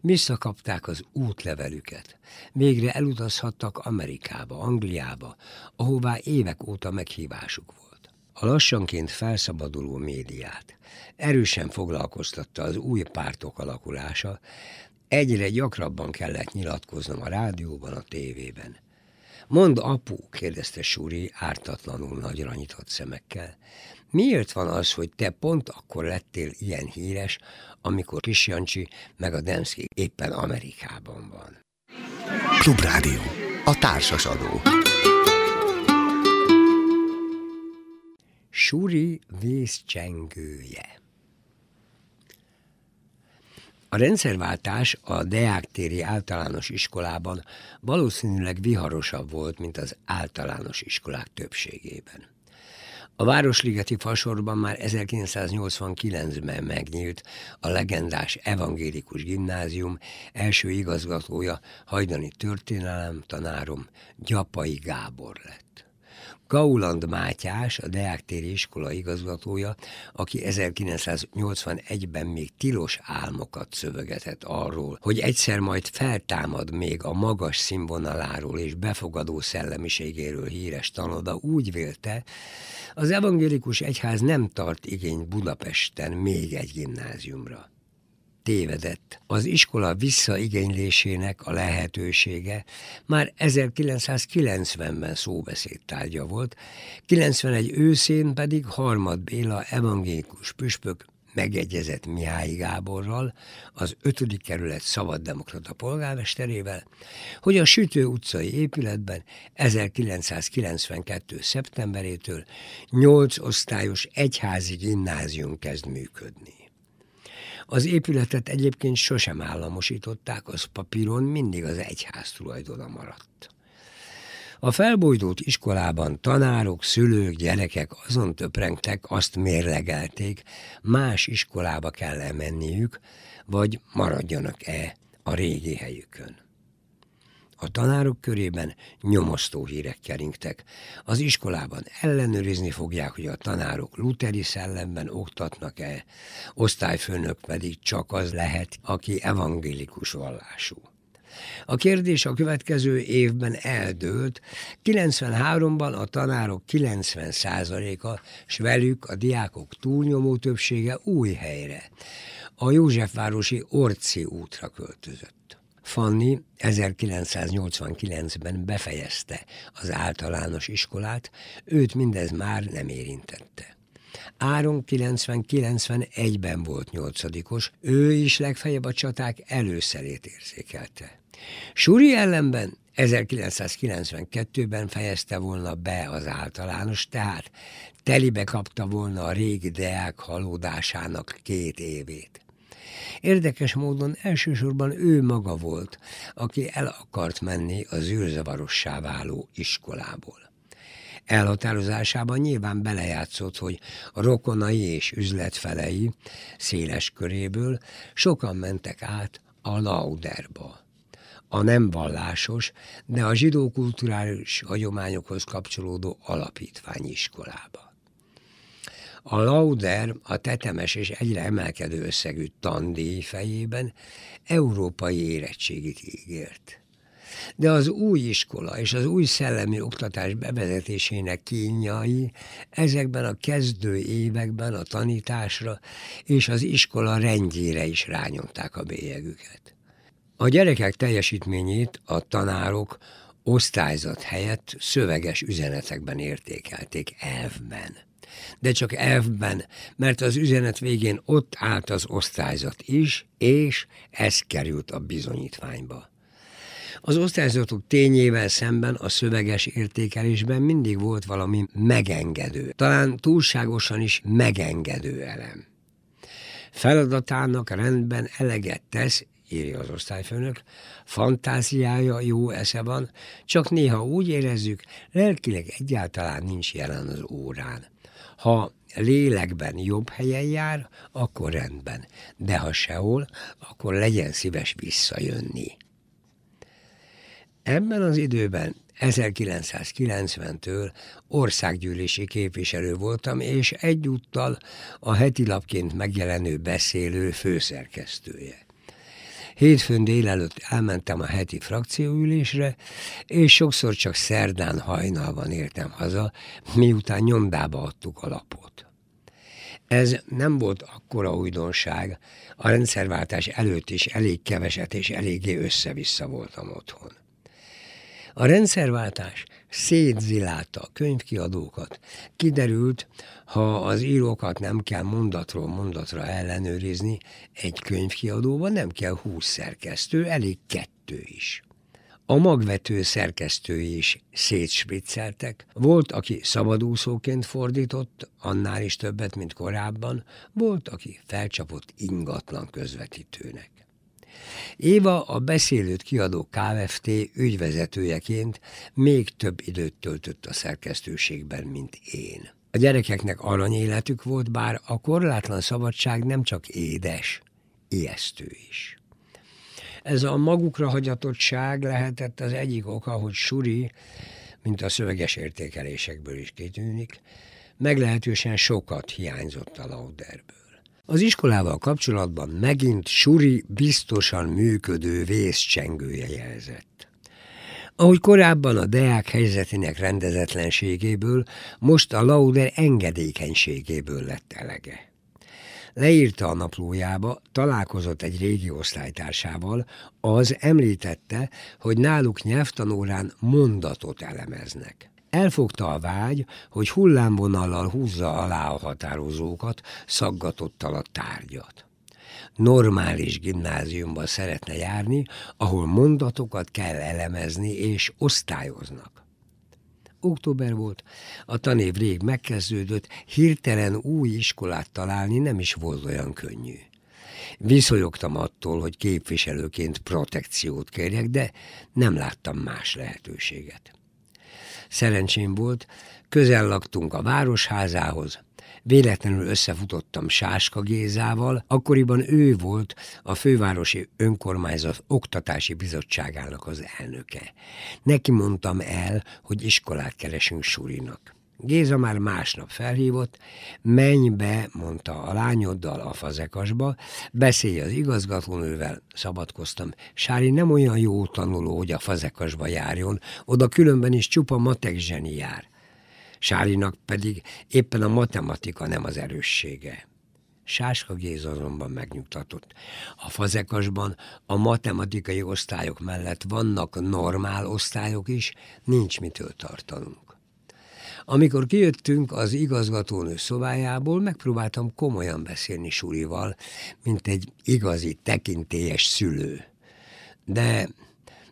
visszakapták az útlevelüket. Végre elutazhattak Amerikába, Angliába, ahová évek óta meghívásuk volt. A lassanként felszabaduló médiát erősen foglalkoztatta az új pártok alakulása, egyre gyakrabban kellett nyilatkoznom a rádióban, a tévében. Mond apu, kérdezte Suri ártatlanul nagyra nyitott szemekkel. Miért van az, hogy te pont akkor lettél ilyen híres, amikor Kis Jancsi meg a Demszki éppen Amerikában van? Klubrádió. A társas adó. Suri vészcsengője. A rendszerváltás a Deák általános iskolában valószínűleg viharosabb volt, mint az általános iskolák többségében. A Városligeti fasorban már 1989-ben megnyílt a legendás evangélikus gimnázium első igazgatója, hajdani történelem tanárom Gyapai Gábor lett. Gauland Mátyás, a Deák téri iskola igazgatója, aki 1981-ben még tilos álmokat szövegetett arról, hogy egyszer majd feltámad még a magas színvonaláról és befogadó szellemiségéről híres tanoda, úgy vélte, az evangélikus egyház nem tart igény Budapesten még egy gimnáziumra tévedett. Az iskola visszaigénylésének a lehetősége már 1990-ben szóbeszéd tárgya volt, 91 őszén pedig Harmad Béla evangélikus püspök megegyezett Mihály Gáborral, az 5. kerület szabaddemokrata polgármesterével, hogy a Sütő utcai épületben 1992. szeptemberétől 8 osztályos egyházi gimnázium kezd működni. Az épületet egyébként sosem államosították, az papíron mindig az egyház tulajdona maradt. A felbojdult iskolában tanárok, szülők, gyerekek azon töprengtek, azt mérlegelték, más iskolába kell menniük, vagy maradjanak-e a régi helyükön. A tanárok körében nyomasztó hírek keringtek. Az iskolában ellenőrizni fogják, hogy a tanárok luteri szellemben oktatnak-e, osztályfőnök pedig csak az lehet, aki evangélikus vallású. A kérdés a következő évben eldőlt, 93-ban a tanárok 90%-a, s velük a diákok túlnyomó többsége új helyre, a Józsefvárosi Orci útra költözött. Fanni 1989-ben befejezte az általános iskolát, őt mindez már nem érintette. Áron 90-91-ben volt nyolcadikos, ő is legfeljebb a csaták előszerét érzékelte. Suri ellenben 1992-ben fejezte volna be az általános, tehát telibe kapta volna a régi deák halódásának két évét. Érdekes módon elsősorban ő maga volt, aki el akart menni az űrzavarossá váló iskolából. Elhatározásában nyilván belejátszott, hogy a rokonai és üzletfelei széles köréből sokan mentek át a Lauderba. A nem vallásos, de a zsidó kulturális hagyományokhoz kapcsolódó alapítványiskolába. A Lauder a tetemes és egyre emelkedő összegű tandíj fejében európai érettségit ígért de az új iskola és az új szellemi oktatás bevezetésének kínjai ezekben a kezdő években a tanításra és az iskola rendjére is rányomták a bélyegüket. A gyerekek teljesítményét a tanárok osztályzat helyett szöveges üzenetekben értékelték elvben. De csak elvben, mert az üzenet végén ott állt az osztályzat is, és ez került a bizonyítványba. Az osztályzatok tényével szemben a szöveges értékelésben mindig volt valami megengedő, talán túlságosan is megengedő elem. Feladatának rendben eleget tesz, írja az osztályfőnök, fantáziája, jó esze van, csak néha úgy érezzük, lelkileg egyáltalán nincs jelen az órán. Ha lélekben jobb helyen jár, akkor rendben, de ha sehol, akkor legyen szíves visszajönni. Ebben az időben 1990-től országgyűlési képviselő voltam, és egyúttal a heti lapként megjelenő beszélő főszerkesztője. Hétfőn délelőtt elmentem a heti frakcióülésre, és sokszor csak szerdán hajnalban értem haza, miután nyomdába adtuk a lapot. Ez nem volt akkora újdonság, a rendszerváltás előtt is elég keveset és eléggé össze-vissza voltam otthon. A rendszerváltás szétzilálta a könyvkiadókat. Kiderült, ha az írókat nem kell mondatról mondatra ellenőrizni, egy könyvkiadóban nem kell húsz szerkesztő, elég kettő is. A magvető szerkesztői is szétspricceltek. Volt, aki szabadúszóként fordított, annál is többet, mint korábban, volt, aki felcsapott ingatlan közvetítőnek. Éva a beszélőt kiadó KFT ügyvezetőjeként még több időt töltött a szerkesztőségben, mint én. A gyerekeknek aranyéletük volt, bár a korlátlan szabadság nem csak édes, ijesztő is. Ez a magukra hagyatottság lehetett az egyik oka, hogy Suri, mint a szöveges értékelésekből is kitűnik, meglehetősen sokat hiányzott a Lauderből. Az iskolával kapcsolatban megint Suri biztosan működő vészcsengője jelzett. Ahogy korábban a Deák helyzetének rendezetlenségéből, most a Lauder engedékenységéből lett elege. Leírta a naplójába, találkozott egy régi osztálytársával, az említette, hogy náluk nyelvtanórán mondatot elemeznek. Elfogta a vágy, hogy hullámvonallal húzza alá a határozókat, szaggatottal a tárgyat. Normális gimnáziumban szeretne járni, ahol mondatokat kell elemezni és osztályoznak. Október volt, a tanév rég megkezdődött, hirtelen új iskolát találni nem is volt olyan könnyű. Viszonyogtam attól, hogy képviselőként protekciót kérjek, de nem láttam más lehetőséget. Szerencsém volt, közel laktunk a városházához, véletlenül összefutottam Sáska Gézával, akkoriban ő volt a fővárosi önkormányzat oktatási bizottságának az elnöke. Neki mondtam el, hogy iskolát keresünk Surinak. Géza már másnap felhívott, menj be, mondta a lányoddal a fazekasba, beszélj az igazgatónővel, szabadkoztam. Sári nem olyan jó tanuló, hogy a fazekasba járjon, oda különben is csupa matek zseni jár. Sárinak pedig éppen a matematika nem az erőssége. Sáska Géza azonban megnyugtatott. A fazekasban a matematikai osztályok mellett vannak normál osztályok is, nincs mitől tartanunk. Amikor kijöttünk az igazgatónő szobájából, megpróbáltam komolyan beszélni Surival, mint egy igazi tekintélyes szülő. De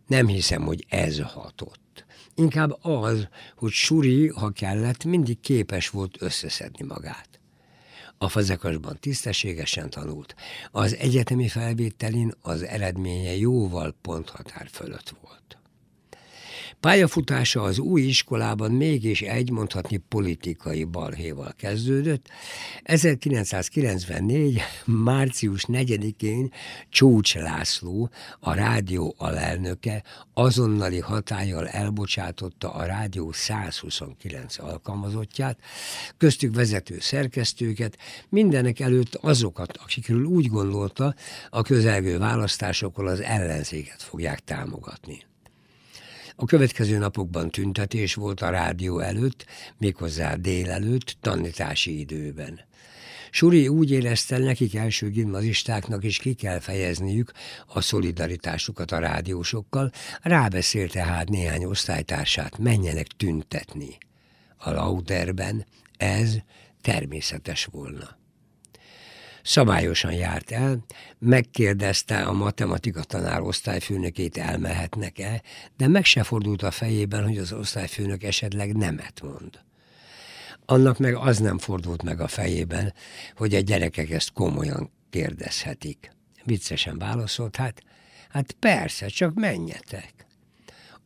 nem hiszem, hogy ez hatott. Inkább az, hogy Suri, ha kellett, mindig képes volt összeszedni magát. A fazekasban tisztességesen tanult. Az egyetemi felvételin az eredménye jóval ponthatár fölött volt. Pályafutása az új iskolában mégis egy, mondhatni politikai balhéval kezdődött. 1994. március 4-én Csúcs László, a rádió alelnöke azonnali hatállyal elbocsátotta a rádió 129 alkalmazottját, köztük vezető szerkesztőket, mindenek előtt azokat, akikről úgy gondolta, a közelgő választásokon az ellenzéket fogják támogatni. A következő napokban tüntetés volt a rádió előtt, méghozzá délelőtt, tanítási időben. Suri úgy érezte, nekik első gimnazistáknak is ki kell fejezniük a szolidaritásukat a rádiósokkal, rábeszélte hát néhány osztálytársát, menjenek tüntetni. A Lauderben ez természetes volna. Szabályosan járt el, megkérdezte a matematika tanár osztályfőnökét elmehetnek-e, de meg se fordult a fejében, hogy az osztályfőnök esetleg nemet mond. Annak meg az nem fordult meg a fejében, hogy a gyerekek ezt komolyan kérdezhetik. Viccesen válaszolt, hát, hát persze, csak menjetek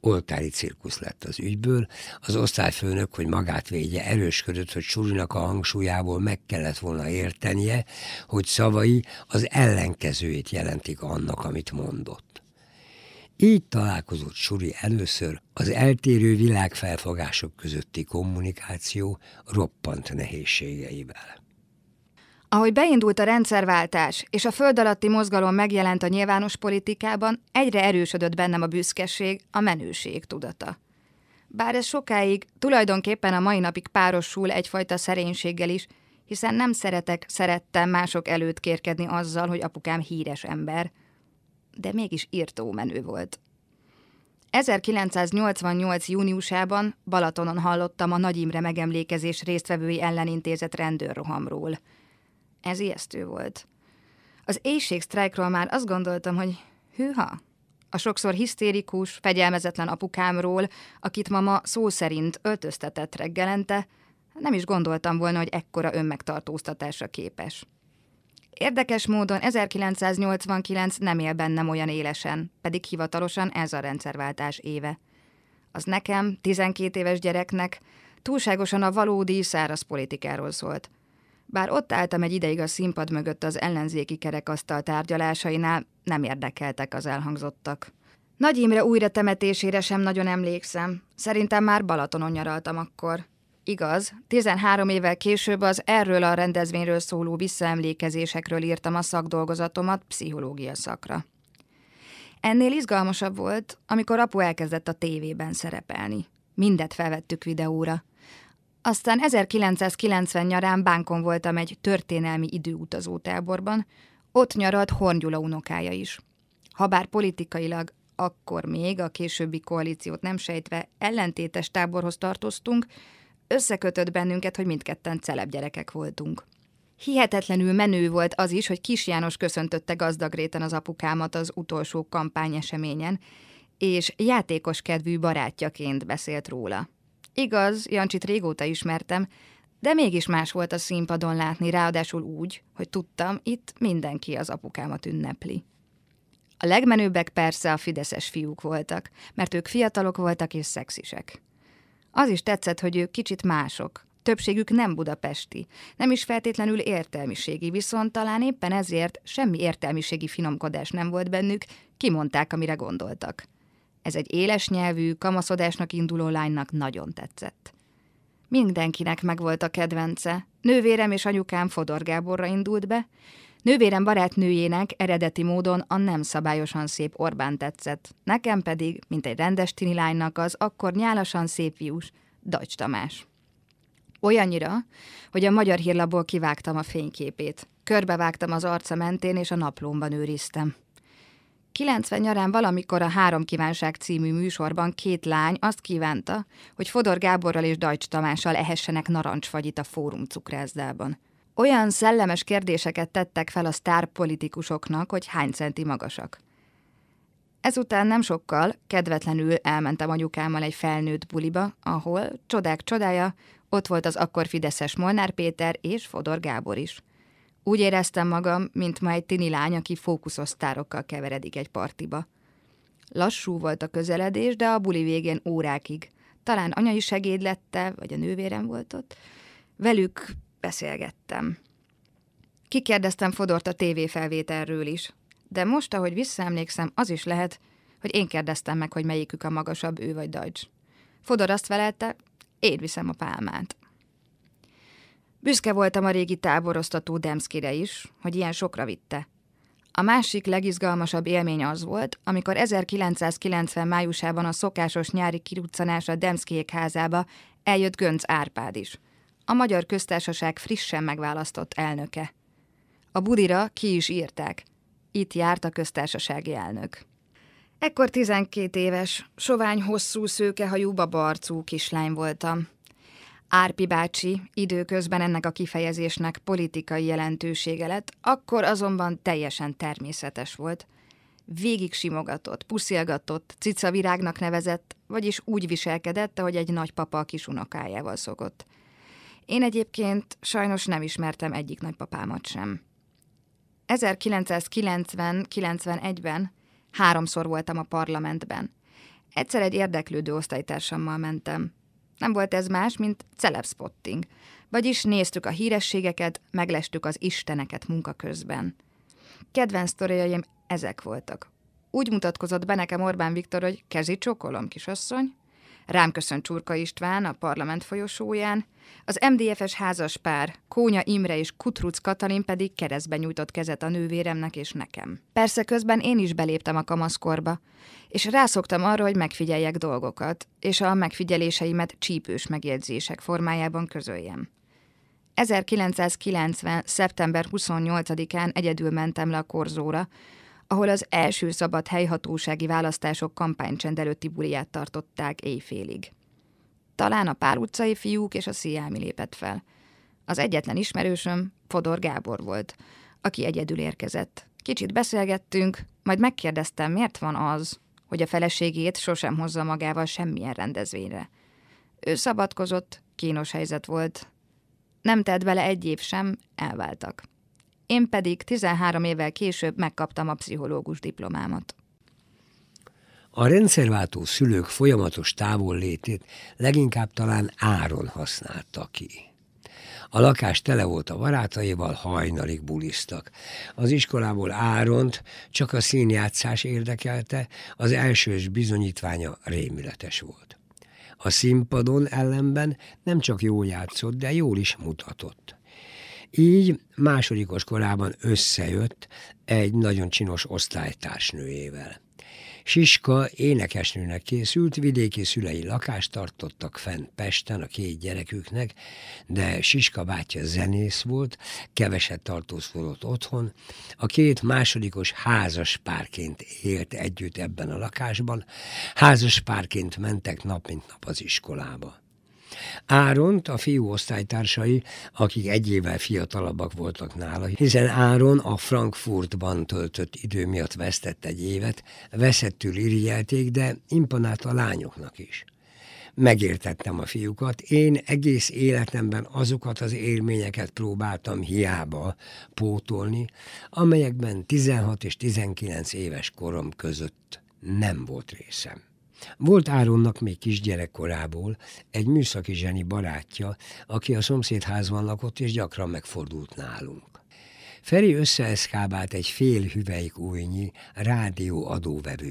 oltári cirkusz lett az ügyből, az osztályfőnök, hogy magát védje, erősködött, hogy Surinak a hangsúlyából meg kellett volna értenie, hogy szavai az ellenkezőjét jelentik annak, amit mondott. Így találkozott Suri először az eltérő világfelfogások közötti kommunikáció roppant nehézségeivel. Ahogy beindult a rendszerváltás, és a föld alatti mozgalom megjelent a nyilvános politikában, egyre erősödött bennem a büszkeség, a menőség tudata. Bár ez sokáig, tulajdonképpen a mai napig párosul egyfajta szerénységgel is, hiszen nem szeretek, szerettem mások előtt kérkedni azzal, hogy apukám híres ember, de mégis írtó menő volt. 1988. júniusában Balatonon hallottam a Nagy Imre megemlékezés résztvevői ellenintézet rendőrrohamról – ez ijesztő volt. Az éjségsztrájkról már azt gondoltam, hogy hűha, a sokszor hisztérikus, fegyelmezetlen apukámról, akit mama szó szerint öltöztetett reggelente, nem is gondoltam volna, hogy ekkora önmegtartóztatásra képes. Érdekes módon 1989 nem él bennem olyan élesen, pedig hivatalosan ez a rendszerváltás éve. Az nekem, 12 éves gyereknek, túlságosan a valódi száraz politikáról szólt – bár ott álltam egy ideig a színpad mögött az ellenzéki kerekasztal tárgyalásainál, nem érdekeltek az elhangzottak. Nagy Imre újra temetésére sem nagyon emlékszem. Szerintem már Balatonon nyaraltam akkor. Igaz, 13 évvel később az erről a rendezvényről szóló visszaemlékezésekről írtam a szakdolgozatomat pszichológia szakra. Ennél izgalmasabb volt, amikor apu elkezdett a tévében szerepelni. Mindet felvettük videóra. Aztán 1990 nyarán Bánkon voltam egy történelmi időutazó táborban, ott nyaralt Horngyula unokája is. Habár politikailag akkor még a későbbi koalíciót nem sejtve ellentétes táborhoz tartoztunk, összekötött bennünket, hogy mindketten celeb gyerekek voltunk. Hihetetlenül menő volt az is, hogy Kis János köszöntötte gazdagréten az apukámat az utolsó kampányeseményen, és játékos kedvű barátjaként beszélt róla. Igaz, Jancsit régóta ismertem, de mégis más volt a színpadon látni, ráadásul úgy, hogy tudtam, itt mindenki az apukámat ünnepli. A legmenőbbek persze a fideszes fiúk voltak, mert ők fiatalok voltak és szexisek. Az is tetszett, hogy ők kicsit mások. Többségük nem budapesti, nem is feltétlenül értelmiségi, viszont talán éppen ezért semmi értelmiségi finomkodás nem volt bennük, kimondták, amire gondoltak. Ez egy éles nyelvű, kamaszodásnak induló lánynak nagyon tetszett. Mindenkinek megvolt a kedvence. Nővérem és anyukám Fodor Gáborra indult be, Nővérem barátnőjének eredeti módon a nem szabályosan szép Orbán tetszett, nekem pedig, mint egy rendes tini lánynak az akkor nyálasan szép fiús, Dajcs Tamás. Olyannyira, hogy a magyar hírlapból kivágtam a fényképét. Körbevágtam az arca mentén, és a naplómban őriztem. 90 nyarán valamikor a Három Kívánság című műsorban két lány azt kívánta, hogy Fodor Gáborral és Dajcs Tamással ehessenek narancsfagyit a fórum cukrászdában. Olyan szellemes kérdéseket tettek fel a sztárpolitikusoknak, hogy hány centi magasak. Ezután nem sokkal, kedvetlenül elmentem anyukámmal egy felnőtt buliba, ahol, csodák csodája, ott volt az akkor Fideszes Molnár Péter és Fodor Gábor is. Úgy éreztem magam, mint ma egy tini lány, aki fókuszosztárokkal keveredik egy partiba. Lassú volt a közeledés, de a buli végén órákig. Talán anyai segéd lette, vagy a nővérem volt ott. Velük beszélgettem. Kikérdeztem Fodort a tévéfelvételről is, de most, ahogy visszaemlékszem, az is lehet, hogy én kérdeztem meg, hogy melyikük a magasabb, ő vagy Dajcs. Fodor azt felelte, én viszem a pálmát. Büszke voltam a régi táboroztató Demszkire is, hogy ilyen sokra vitte. A másik legizgalmasabb élmény az volt, amikor 1990 májusában a szokásos nyári kiruccanás a Demszkiék házába eljött Gönc Árpád is, a Magyar Köztársaság frissen megválasztott elnöke. A budira ki is írták. Itt járt a köztársasági elnök. Ekkor 12 éves, sovány, hosszú, szőkehajú, babarcú kislány voltam. Árpi bácsi időközben ennek a kifejezésnek politikai jelentősége lett, akkor azonban teljesen természetes volt. Végig simogatott, puszilgatott, cicavirágnak nevezett, vagyis úgy viselkedett, ahogy egy nagypapa a kisunokájával szokott. Én egyébként sajnos nem ismertem egyik nagypapámat sem. 1990-91-ben háromszor voltam a parlamentben. Egyszer egy érdeklődő osztálytársammal mentem. Nem volt ez más, mint celebspotting, vagyis néztük a hírességeket, meglestük az isteneket munka közben. Kedvenc sztoriaim ezek voltak. Úgy mutatkozott be nekem Orbán Viktor, hogy kezi csókolom, kisasszony, Rám köszönt Csurka István a parlament folyosóján, az MDFS házas pár, Kónya Imre és Kutruc Katalin pedig keresztbe nyújtott kezet a nővéremnek és nekem. Persze közben én is beléptem a kamaszkorba, és rászoktam arra, hogy megfigyeljek dolgokat, és a megfigyeléseimet csípős megjegyzések formájában közöljem. 1990. szeptember 28-án egyedül mentem le a korzóra, ahol az első szabad helyhatósági választások kampánycsend előtti buliát tartották éjfélig. Talán a pár utcai fiúk és a sziámi lépett fel. Az egyetlen ismerősöm Fodor Gábor volt, aki egyedül érkezett. Kicsit beszélgettünk, majd megkérdeztem, miért van az, hogy a feleségét sosem hozza magával semmilyen rendezvényre. Ő szabadkozott, kínos helyzet volt. Nem tett bele egy év sem, elváltak én pedig 13 évvel később megkaptam a pszichológus diplomámat. A rendszerváltó szülők folyamatos távollétét leginkább talán Áron használta ki. A lakás tele volt a barátaival, hajnalig bulisztak. Az iskolából Áront csak a színjátszás érdekelte, az elsős bizonyítványa rémületes volt. A színpadon ellenben nem csak jól játszott, de jól is mutatott. Így másodikos korában összejött egy nagyon csinos osztálytársnőjével. Siska énekesnőnek készült, vidéki szülei lakást tartottak fent Pesten a két gyereküknek, de Siska bátyja zenész volt, keveset tartózkodott otthon. A két másodikos házas párként élt együtt ebben a lakásban, házas párként mentek nap mint nap az iskolába. Áront a fiú osztálytársai, akik egy évvel fiatalabbak voltak nála, hiszen Áron a Frankfurtban töltött idő miatt vesztett egy évet, veszettül irigyelték, de imponált a lányoknak is. Megértettem a fiúkat, én egész életemben azokat az élményeket próbáltam hiába pótolni, amelyekben 16 és 19 éves korom között nem volt részem. Volt Áronnak még kisgyerekkorából egy műszaki zseni barátja, aki a szomszédházban lakott és gyakran megfordult nálunk. Feri összeeszkábált egy fél hüvelyk újnyi rádió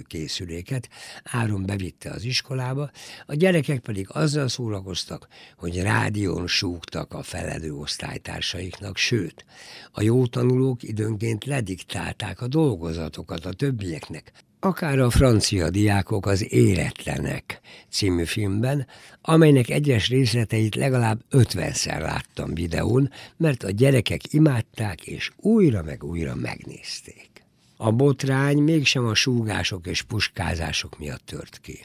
készüléket, Áron bevitte az iskolába, a gyerekek pedig azzal szórakoztak, hogy rádión súgtak a felelő osztálytársaiknak, sőt, a jó tanulók időnként lediktálták a dolgozatokat a többieknek, akár a francia diákok az Éretlenek című filmben, amelynek egyes részleteit legalább ötvenszer láttam videón, mert a gyerekek imádták és újra meg újra megnézték. A botrány mégsem a súgások és puskázások miatt tört ki.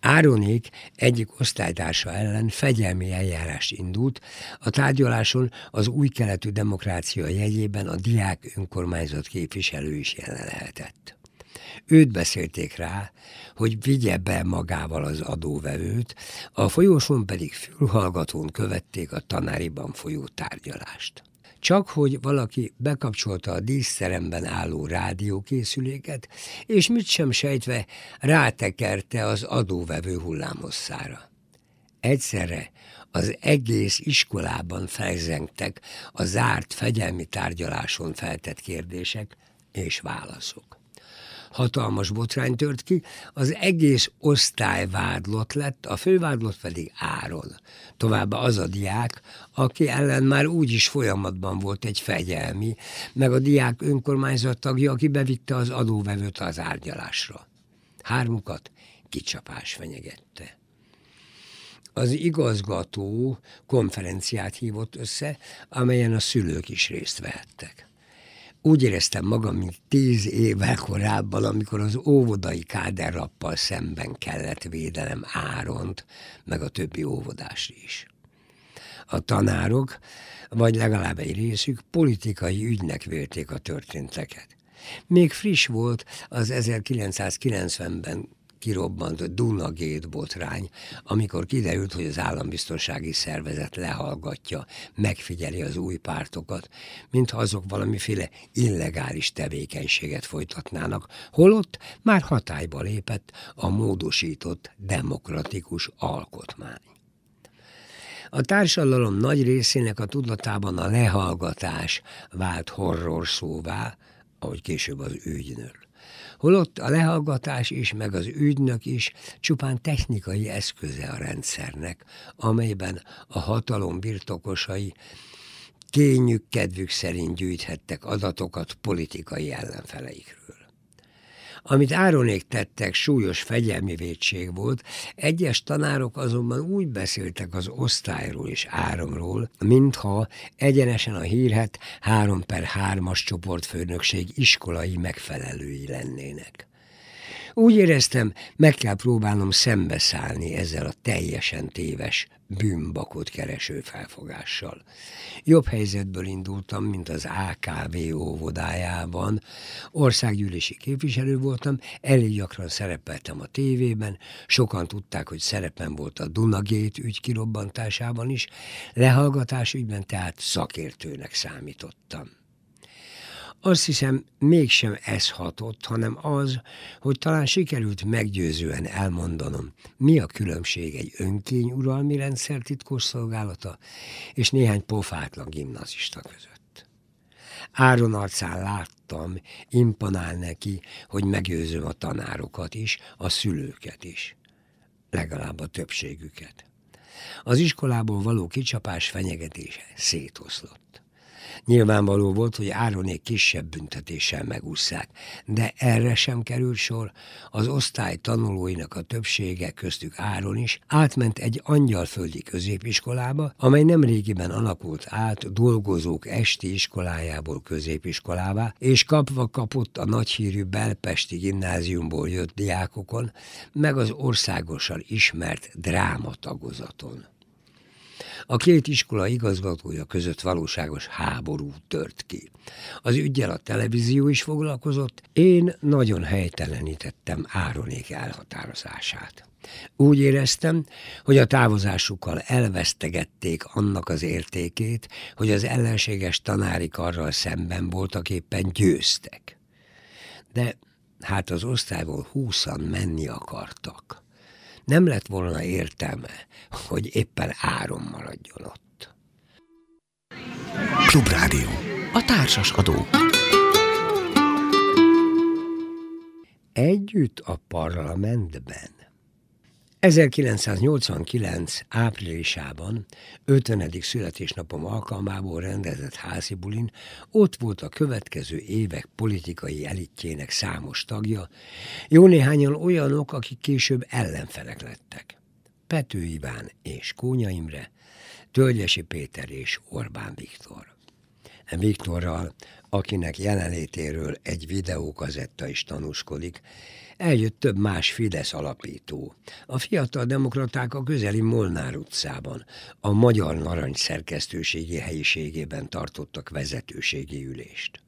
Áronék egyik osztálytársa ellen fegyelmi eljárást indult, a tárgyaláson az új keletű demokrácia jegyében a diák önkormányzat képviselő is jelen lehetett. Őt beszélték rá, hogy vigye be magával az adóvevőt, a folyóson pedig fülhallgatón követték a tanáriban folyó tárgyalást. Csak hogy valaki bekapcsolta a díszteremben álló rádiókészüléket, és mit sem sejtve rátekerte az adóvevő hullámosszára. Egyszerre az egész iskolában felzengtek a zárt fegyelmi tárgyaláson feltett kérdések és válaszok hatalmas botrány tört ki, az egész osztály vádlott lett, a fővádlott pedig Áron. Továbbá az a diák, aki ellen már úgy is folyamatban volt egy fegyelmi, meg a diák önkormányzat tagja, aki bevitte az adóvevőt az árgyalásra. Hármukat kicsapás fenyegette. Az igazgató konferenciát hívott össze, amelyen a szülők is részt vehettek úgy éreztem magam, mint tíz évvel korábban, amikor az óvodai káderrappal szemben kellett védelem Áront, meg a többi óvodást is. A tanárok, vagy legalább egy részük politikai ügynek vélték a történteket. Még friss volt az 1990-ben kirobbant Dunagét botrány, amikor kiderült, hogy az állambiztonsági szervezet lehallgatja, megfigyeli az új pártokat, mintha azok valamiféle illegális tevékenységet folytatnának, holott már hatályba lépett a módosított demokratikus alkotmány. A társadalom nagy részének a tudatában a lehallgatás vált horror szóvá, ahogy később az ügynök holott a lehallgatás is, meg az ügynök is csupán technikai eszköze a rendszernek, amelyben a hatalom birtokosai kényük, kedvük szerint gyűjthettek adatokat politikai ellenfeleikről. Amit Áronék tettek, súlyos fegyelmi védség volt, egyes tanárok azonban úgy beszéltek az osztályról és áramról, mintha egyenesen a hírhet 3 per 3-as csoportfőnökség iskolai megfelelői lennének. Úgy éreztem, meg kell próbálnom szembeszállni ezzel a teljesen téves, bűnbakot kereső felfogással. Jobb helyzetből indultam, mint az AKV óvodájában. Országgyűlési képviselő voltam, elég gyakran szerepeltem a tévében, sokan tudták, hogy szerepem volt a Dunagét ügy kirobbantásában is, lehallgatás ügyben tehát szakértőnek számítottam. Azt hiszem, mégsem ez hatott, hanem az, hogy talán sikerült meggyőzően elmondanom, mi a különbség egy önkényuralmi rendszer titkosszolgálata és néhány pofátlan gimnazista között. Áron arcán láttam, imponál neki, hogy meggyőzöm a tanárokat is, a szülőket is, legalább a többségüket. Az iskolából való kicsapás fenyegetése szétoszlott. Nyilvánvaló volt, hogy Áronék kisebb büntetéssel megúszszák, de erre sem került sor. Az osztály tanulóinak a többsége, köztük Áron is, átment egy angyalföldi középiskolába, amely nem régiben alakult át dolgozók esti iskolájából középiskolává, és kapva kapott a nagyhírű belpesti gimnáziumból jött diákokon, meg az országosan ismert drámatagozaton. A két iskola igazgatója között valóságos háború tört ki. Az ügyel a televízió is foglalkozott, én nagyon helytelenítettem Áronék elhatározását. Úgy éreztem, hogy a távozásukkal elvesztegették annak az értékét, hogy az ellenséges tanári karral szemben voltak éppen győztek. De hát az osztályból húszan menni akartak nem lett volna értelme, hogy éppen áron maradjon ott. Klubrádió. A társas adó. Együtt a parlamentben. 1989. áprilisában, 50. születésnapom alkalmából rendezett házi bulin ott volt a következő évek politikai elitjének számos tagja, jó néhányan olyanok, akik később ellenfelek lettek. Pető Iván és Kónya Imre, Tölgyesi Péter és Orbán Viktor. Viktorral, akinek jelenlétéről egy videókazetta is tanúskodik, eljött több más Fidesz alapító. A fiatal demokraták a közeli Molnár utcában, a Magyar Narancs szerkesztőségi helyiségében tartottak vezetőségi ülést.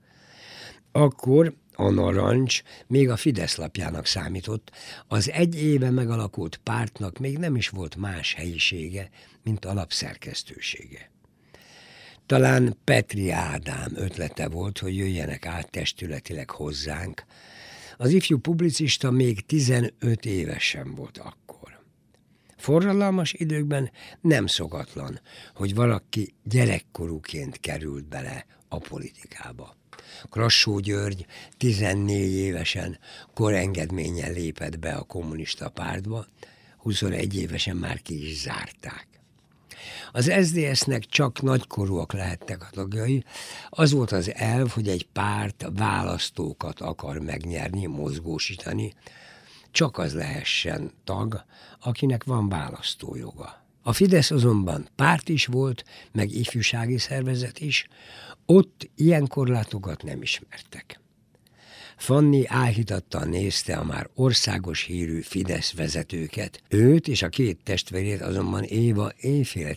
Akkor a Narancs még a Fidesz lapjának számított, az egy éve megalakult pártnak még nem is volt más helyisége, mint alapszerkesztősége. Talán Petri Ádám ötlete volt, hogy jöjjenek át testületileg hozzánk, az ifjú publicista még 15 évesen volt akkor. Forradalmas időkben nem szokatlan, hogy valaki gyerekkorúként került bele a politikába. Krassó György 14 évesen korengedménnyel lépett be a kommunista pártba, 21 évesen már ki is zárták. Az SZDSZ-nek csak nagykorúak lehettek a tagjai. Az volt az elv, hogy egy párt választókat akar megnyerni, mozgósítani, csak az lehessen tag, akinek van választójoga. A Fidesz azonban párt is volt, meg ifjúsági szervezet is, ott ilyen korlátokat nem ismertek. Fanni áhítattal nézte a már országos hírű Fidesz vezetőket. Őt és a két testvérét azonban Éva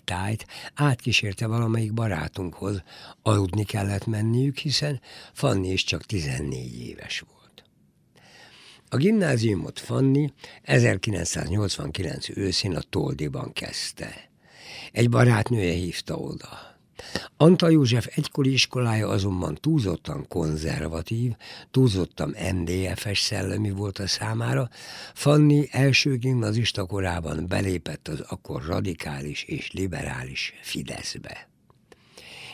tájt átkísérte valamelyik barátunkhoz. Aludni kellett menniük, hiszen Fanni is csak 14 éves volt. A gimnáziumot Fanni 1989 őszén a Toldiban kezdte. Egy barátnője hívta oda. Antal József egykori iskolája azonban túlzottan konzervatív, túlzottan MDF-es szellemi volt a számára. Fanni első gimnazista korában belépett az akkor radikális és liberális Fideszbe.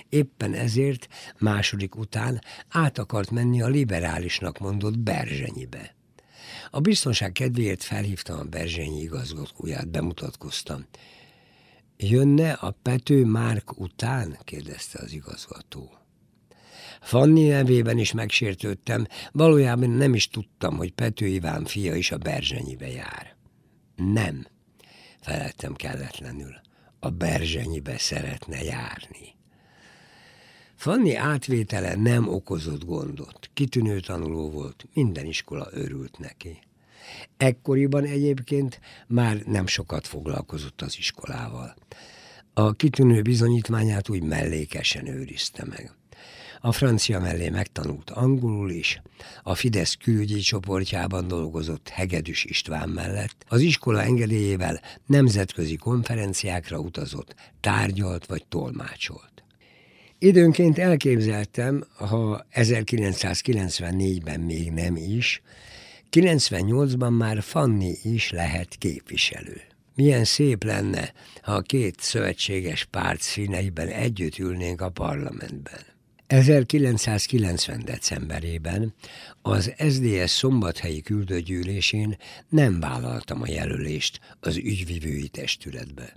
Éppen ezért második után át akart menni a liberálisnak mondott Berzsenyibe. A biztonság kedvéért felhívtam a Berzsenyi igazgatóját, bemutatkoztam. Jönne a Pető Márk után? kérdezte az igazgató. Fanni nevében is megsértődtem, valójában nem is tudtam, hogy Pető Iván fia is a Berzsenyibe jár. Nem, feleltem kelletlenül, a Berzsenyibe szeretne járni. Fanni átvétele nem okozott gondot, kitűnő tanuló volt, minden iskola örült neki. Ekkoriban egyébként már nem sokat foglalkozott az iskolával. A kitűnő bizonyítványát úgy mellékesen őrizte meg. A francia mellé megtanult angolul is, a Fidesz külügyi csoportjában dolgozott Hegedűs István mellett, az iskola engedélyével nemzetközi konferenciákra utazott, tárgyalt vagy tolmácsolt. Időnként elképzeltem, ha 1994-ben még nem is, 98-ban már Fanni is lehet képviselő. Milyen szép lenne, ha a két szövetséges párt színeiben együtt ülnénk a parlamentben. 1990. decemberében az SDS szombathelyi küldőgyűlésén nem vállaltam a jelölést az ügyvivői testületbe.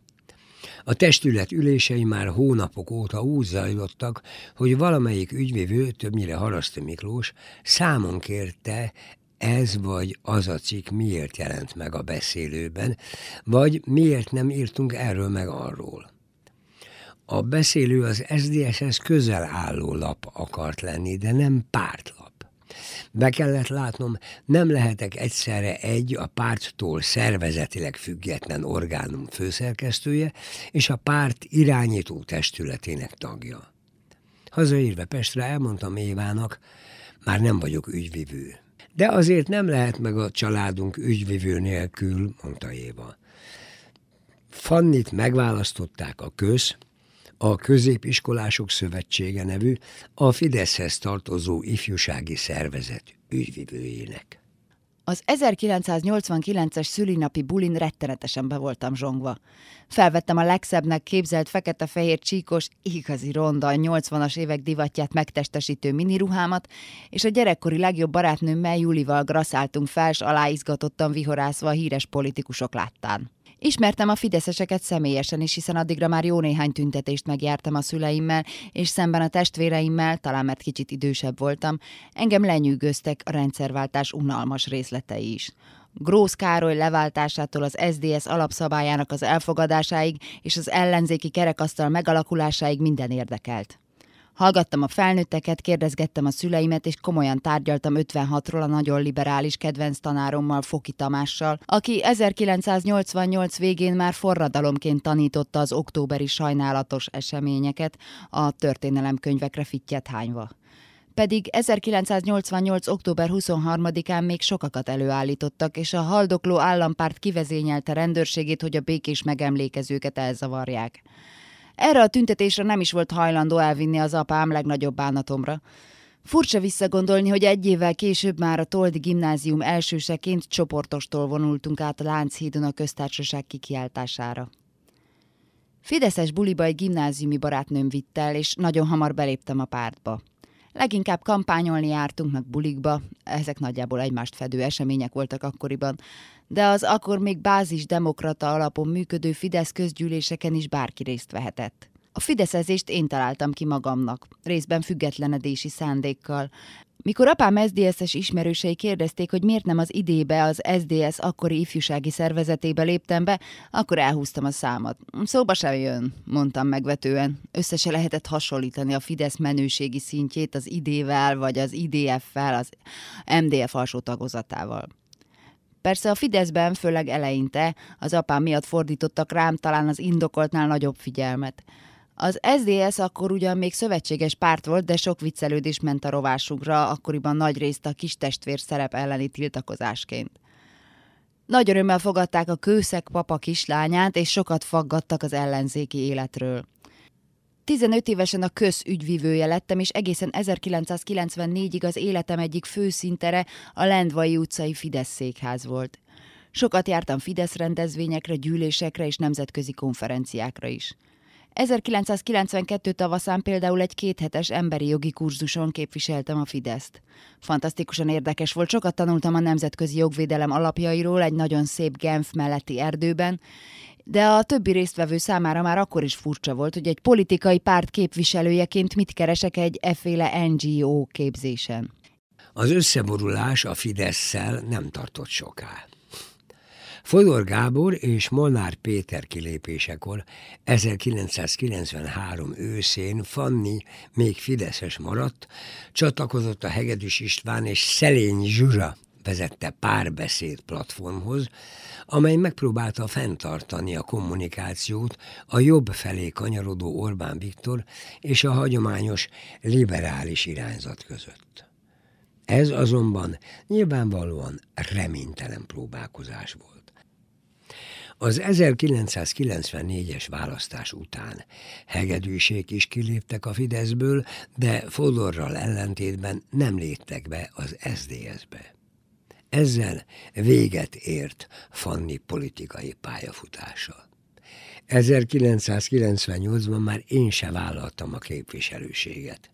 A testület ülései már hónapok óta úgy zajlottak, hogy valamelyik ügyvivő, többnyire Haraszti Miklós, számon kérte ez vagy az a cikk miért jelent meg a beszélőben, vagy miért nem írtunk erről meg arról. A beszélő az SZDSZ-hez közel álló lap akart lenni, de nem pártlap. Be kellett látnom, nem lehetek egyszerre egy a párttól szervezetileg független orgánum főszerkesztője és a párt irányító testületének tagja. Hazaérve Pestre elmondtam Évának, már nem vagyok ügyvivő. De azért nem lehet meg a családunk ügyvivő nélkül, mondta Éva. Fannit megválasztották a köz, a Középiskolások Szövetsége nevű, a Fideszhez tartozó ifjúsági szervezet ügyvivőjének. Az 1989-es szülinapi bulin rettenetesen be voltam zsongva. Felvettem a legszebbnek képzelt fekete-fehér csíkos, igazi ronda, 80-as évek divatját megtestesítő miniruhámat, és a gyerekkori legjobb barátnőmmel Julival graszáltunk fel, s aláizgatottan vihorászva a híres politikusok láttán. Ismertem a fideszeseket személyesen is, hiszen addigra már jó néhány tüntetést megjártam a szüleimmel, és szemben a testvéreimmel, talán mert kicsit idősebb voltam, engem lenyűgöztek a rendszerváltás unalmas részletei is. Grósz Károly leváltásától az SDS alapszabályának az elfogadásáig és az ellenzéki kerekasztal megalakulásáig minden érdekelt. Hallgattam a felnőtteket, kérdezgettem a szüleimet, és komolyan tárgyaltam 56-ról a nagyon liberális kedvenc tanárommal, Foki Tamással, aki 1988 végén már forradalomként tanította az októberi sajnálatos eseményeket a történelemkönyvekre fittyet hányva pedig 1988. október 23-án még sokakat előállítottak, és a haldokló állampárt kivezényelte rendőrségét, hogy a békés megemlékezőket elzavarják. Erre a tüntetésre nem is volt hajlandó elvinni az apám legnagyobb bánatomra. Furcsa visszagondolni, hogy egy évvel később már a Toldi gimnázium elsőseként csoportostól vonultunk át a Lánchídon a köztársaság kikiáltására. Fideszes buliba egy gimnáziumi barátnőm vitt el, és nagyon hamar beléptem a pártba. Leginkább kampányolni jártunk, meg bulikba, ezek nagyjából egymást fedő események voltak akkoriban, de az akkor még bázis demokrata alapon működő Fidesz közgyűléseken is bárki részt vehetett. A fideszezést én találtam ki magamnak, részben függetlenedési szándékkal. Mikor apám SZDSZ-es ismerősei kérdezték, hogy miért nem az idébe, az SZDSZ akkori ifjúsági szervezetébe léptem be, akkor elhúztam a számat. Szóba sem jön, mondtam megvetően. Össze se lehetett hasonlítani a Fidesz menőségi szintjét az idével, vagy az IDF-fel, az MDF alsó tagozatával. Persze a Fideszben, főleg eleinte, az apám miatt fordítottak rám talán az indokoltnál nagyobb figyelmet. Az SDS akkor ugyan még szövetséges párt volt, de sok viccelődés ment a rovásunkra, akkoriban nagy részt a kis testvér szerep elleni tiltakozásként. Nagy örömmel fogadták a kőszeg papa kislányát, és sokat faggattak az ellenzéki életről. 15 évesen a közügyvivője lettem, és egészen 1994-ig az életem egyik főszintere a Lendvai utcai Fidesz székház volt. Sokat jártam Fidesz rendezvényekre, gyűlésekre és nemzetközi konferenciákra is. 1992 tavaszán például egy kéthetes emberi jogi kurzuson képviseltem a Fideszt. Fantasztikusan érdekes volt, sokat tanultam a nemzetközi jogvédelem alapjairól egy nagyon szép Genf melletti erdőben, de a többi résztvevő számára már akkor is furcsa volt, hogy egy politikai párt képviselőjeként mit keresek egy efféle NGO képzésen. Az összeborulás a fidesz nem tartott soká. Fodor Gábor és Molnár Péter kilépésekor 1993 őszén Fanni még Fideszes maradt, csatlakozott a Hegedűs István és Szelény Zsuzsa vezette párbeszéd platformhoz, amely megpróbálta fenntartani a kommunikációt a jobb felé kanyarodó Orbán Viktor és a hagyományos liberális irányzat között. Ez azonban nyilvánvalóan reménytelen próbálkozás volt. Az 1994-es választás után hegedűség is kiléptek a Fideszből, de Fodorral ellentétben nem léptek be az SZDSZ-be. Ezzel véget ért Fanni politikai pályafutása. 1998-ban már én se vállaltam a képviselőséget.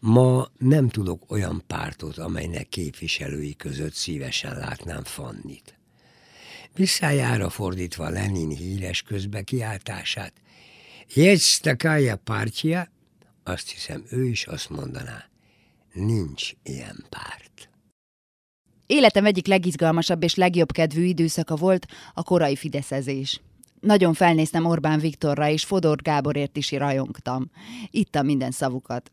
Ma nem tudok olyan pártot, amelynek képviselői között szívesen látnám Fannit. Visszájára fordítva Lenin híres közbekiáltását, Jegy takája pártja, azt hiszem ő is azt mondaná, nincs ilyen párt. Életem egyik legizgalmasabb és legjobb kedvű időszaka volt a korai fideszezés. Nagyon felnéztem Orbán Viktorra, és Fodor Gáborért is rajongtam. Ittam minden szavukat.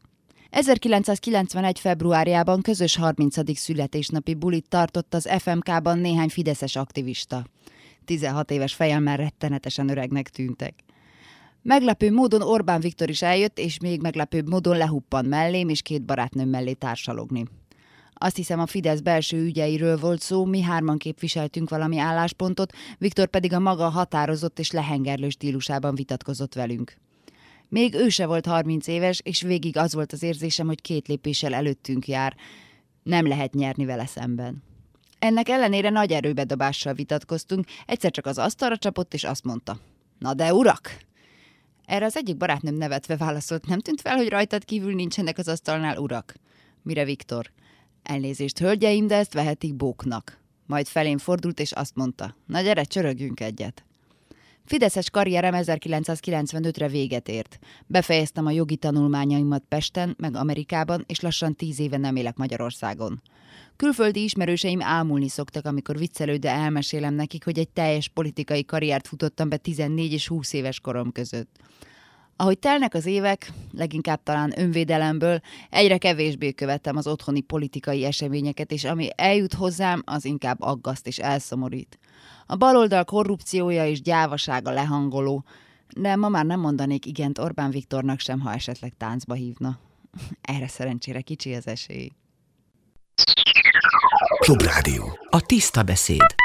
1991. februárjában közös 30. születésnapi bulit tartott az FMK-ban néhány fideszes aktivista. 16 éves fejemmel rettenetesen öregnek tűntek. Meglepő módon Orbán Viktor is eljött, és még meglepőbb módon lehuppan mellém és két barátnőm mellé társalogni. Azt hiszem a Fidesz belső ügyeiről volt szó, mi hárman képviseltünk valami álláspontot, Viktor pedig a maga határozott és lehengerlő stílusában vitatkozott velünk. Még ő se volt 30 éves, és végig az volt az érzésem, hogy két lépéssel előttünk jár. Nem lehet nyerni vele szemben. Ennek ellenére nagy erőbedobással vitatkoztunk, egyszer csak az asztalra csapott, és azt mondta. Na de urak! Erre az egyik barátnőm nevetve válaszolt, nem tűnt fel, hogy rajtad kívül nincsenek az asztalnál urak. Mire Viktor? Elnézést, hölgyeim, de ezt vehetik bóknak. Majd felén fordult, és azt mondta, na gyere, csörögjünk egyet. Fideszes karrierem 1995-re véget ért. Befejeztem a jogi tanulmányaimat Pesten, meg Amerikában, és lassan tíz éve nem élek Magyarországon. Külföldi ismerőseim ámulni szoktak, amikor viccelődve elmesélem nekik, hogy egy teljes politikai karriert futottam be 14 és 20 éves korom között. Ahogy telnek az évek, leginkább talán önvédelemből, egyre kevésbé követtem az otthoni politikai eseményeket, és ami eljut hozzám, az inkább aggaszt és elszomorít. A baloldal korrupciója és gyávasága lehangoló, de ma már nem mondanék igent Orbán Viktornak sem, ha esetleg táncba hívna. Erre szerencsére kicsi az esély. Klubrádió. A tiszta beszéd.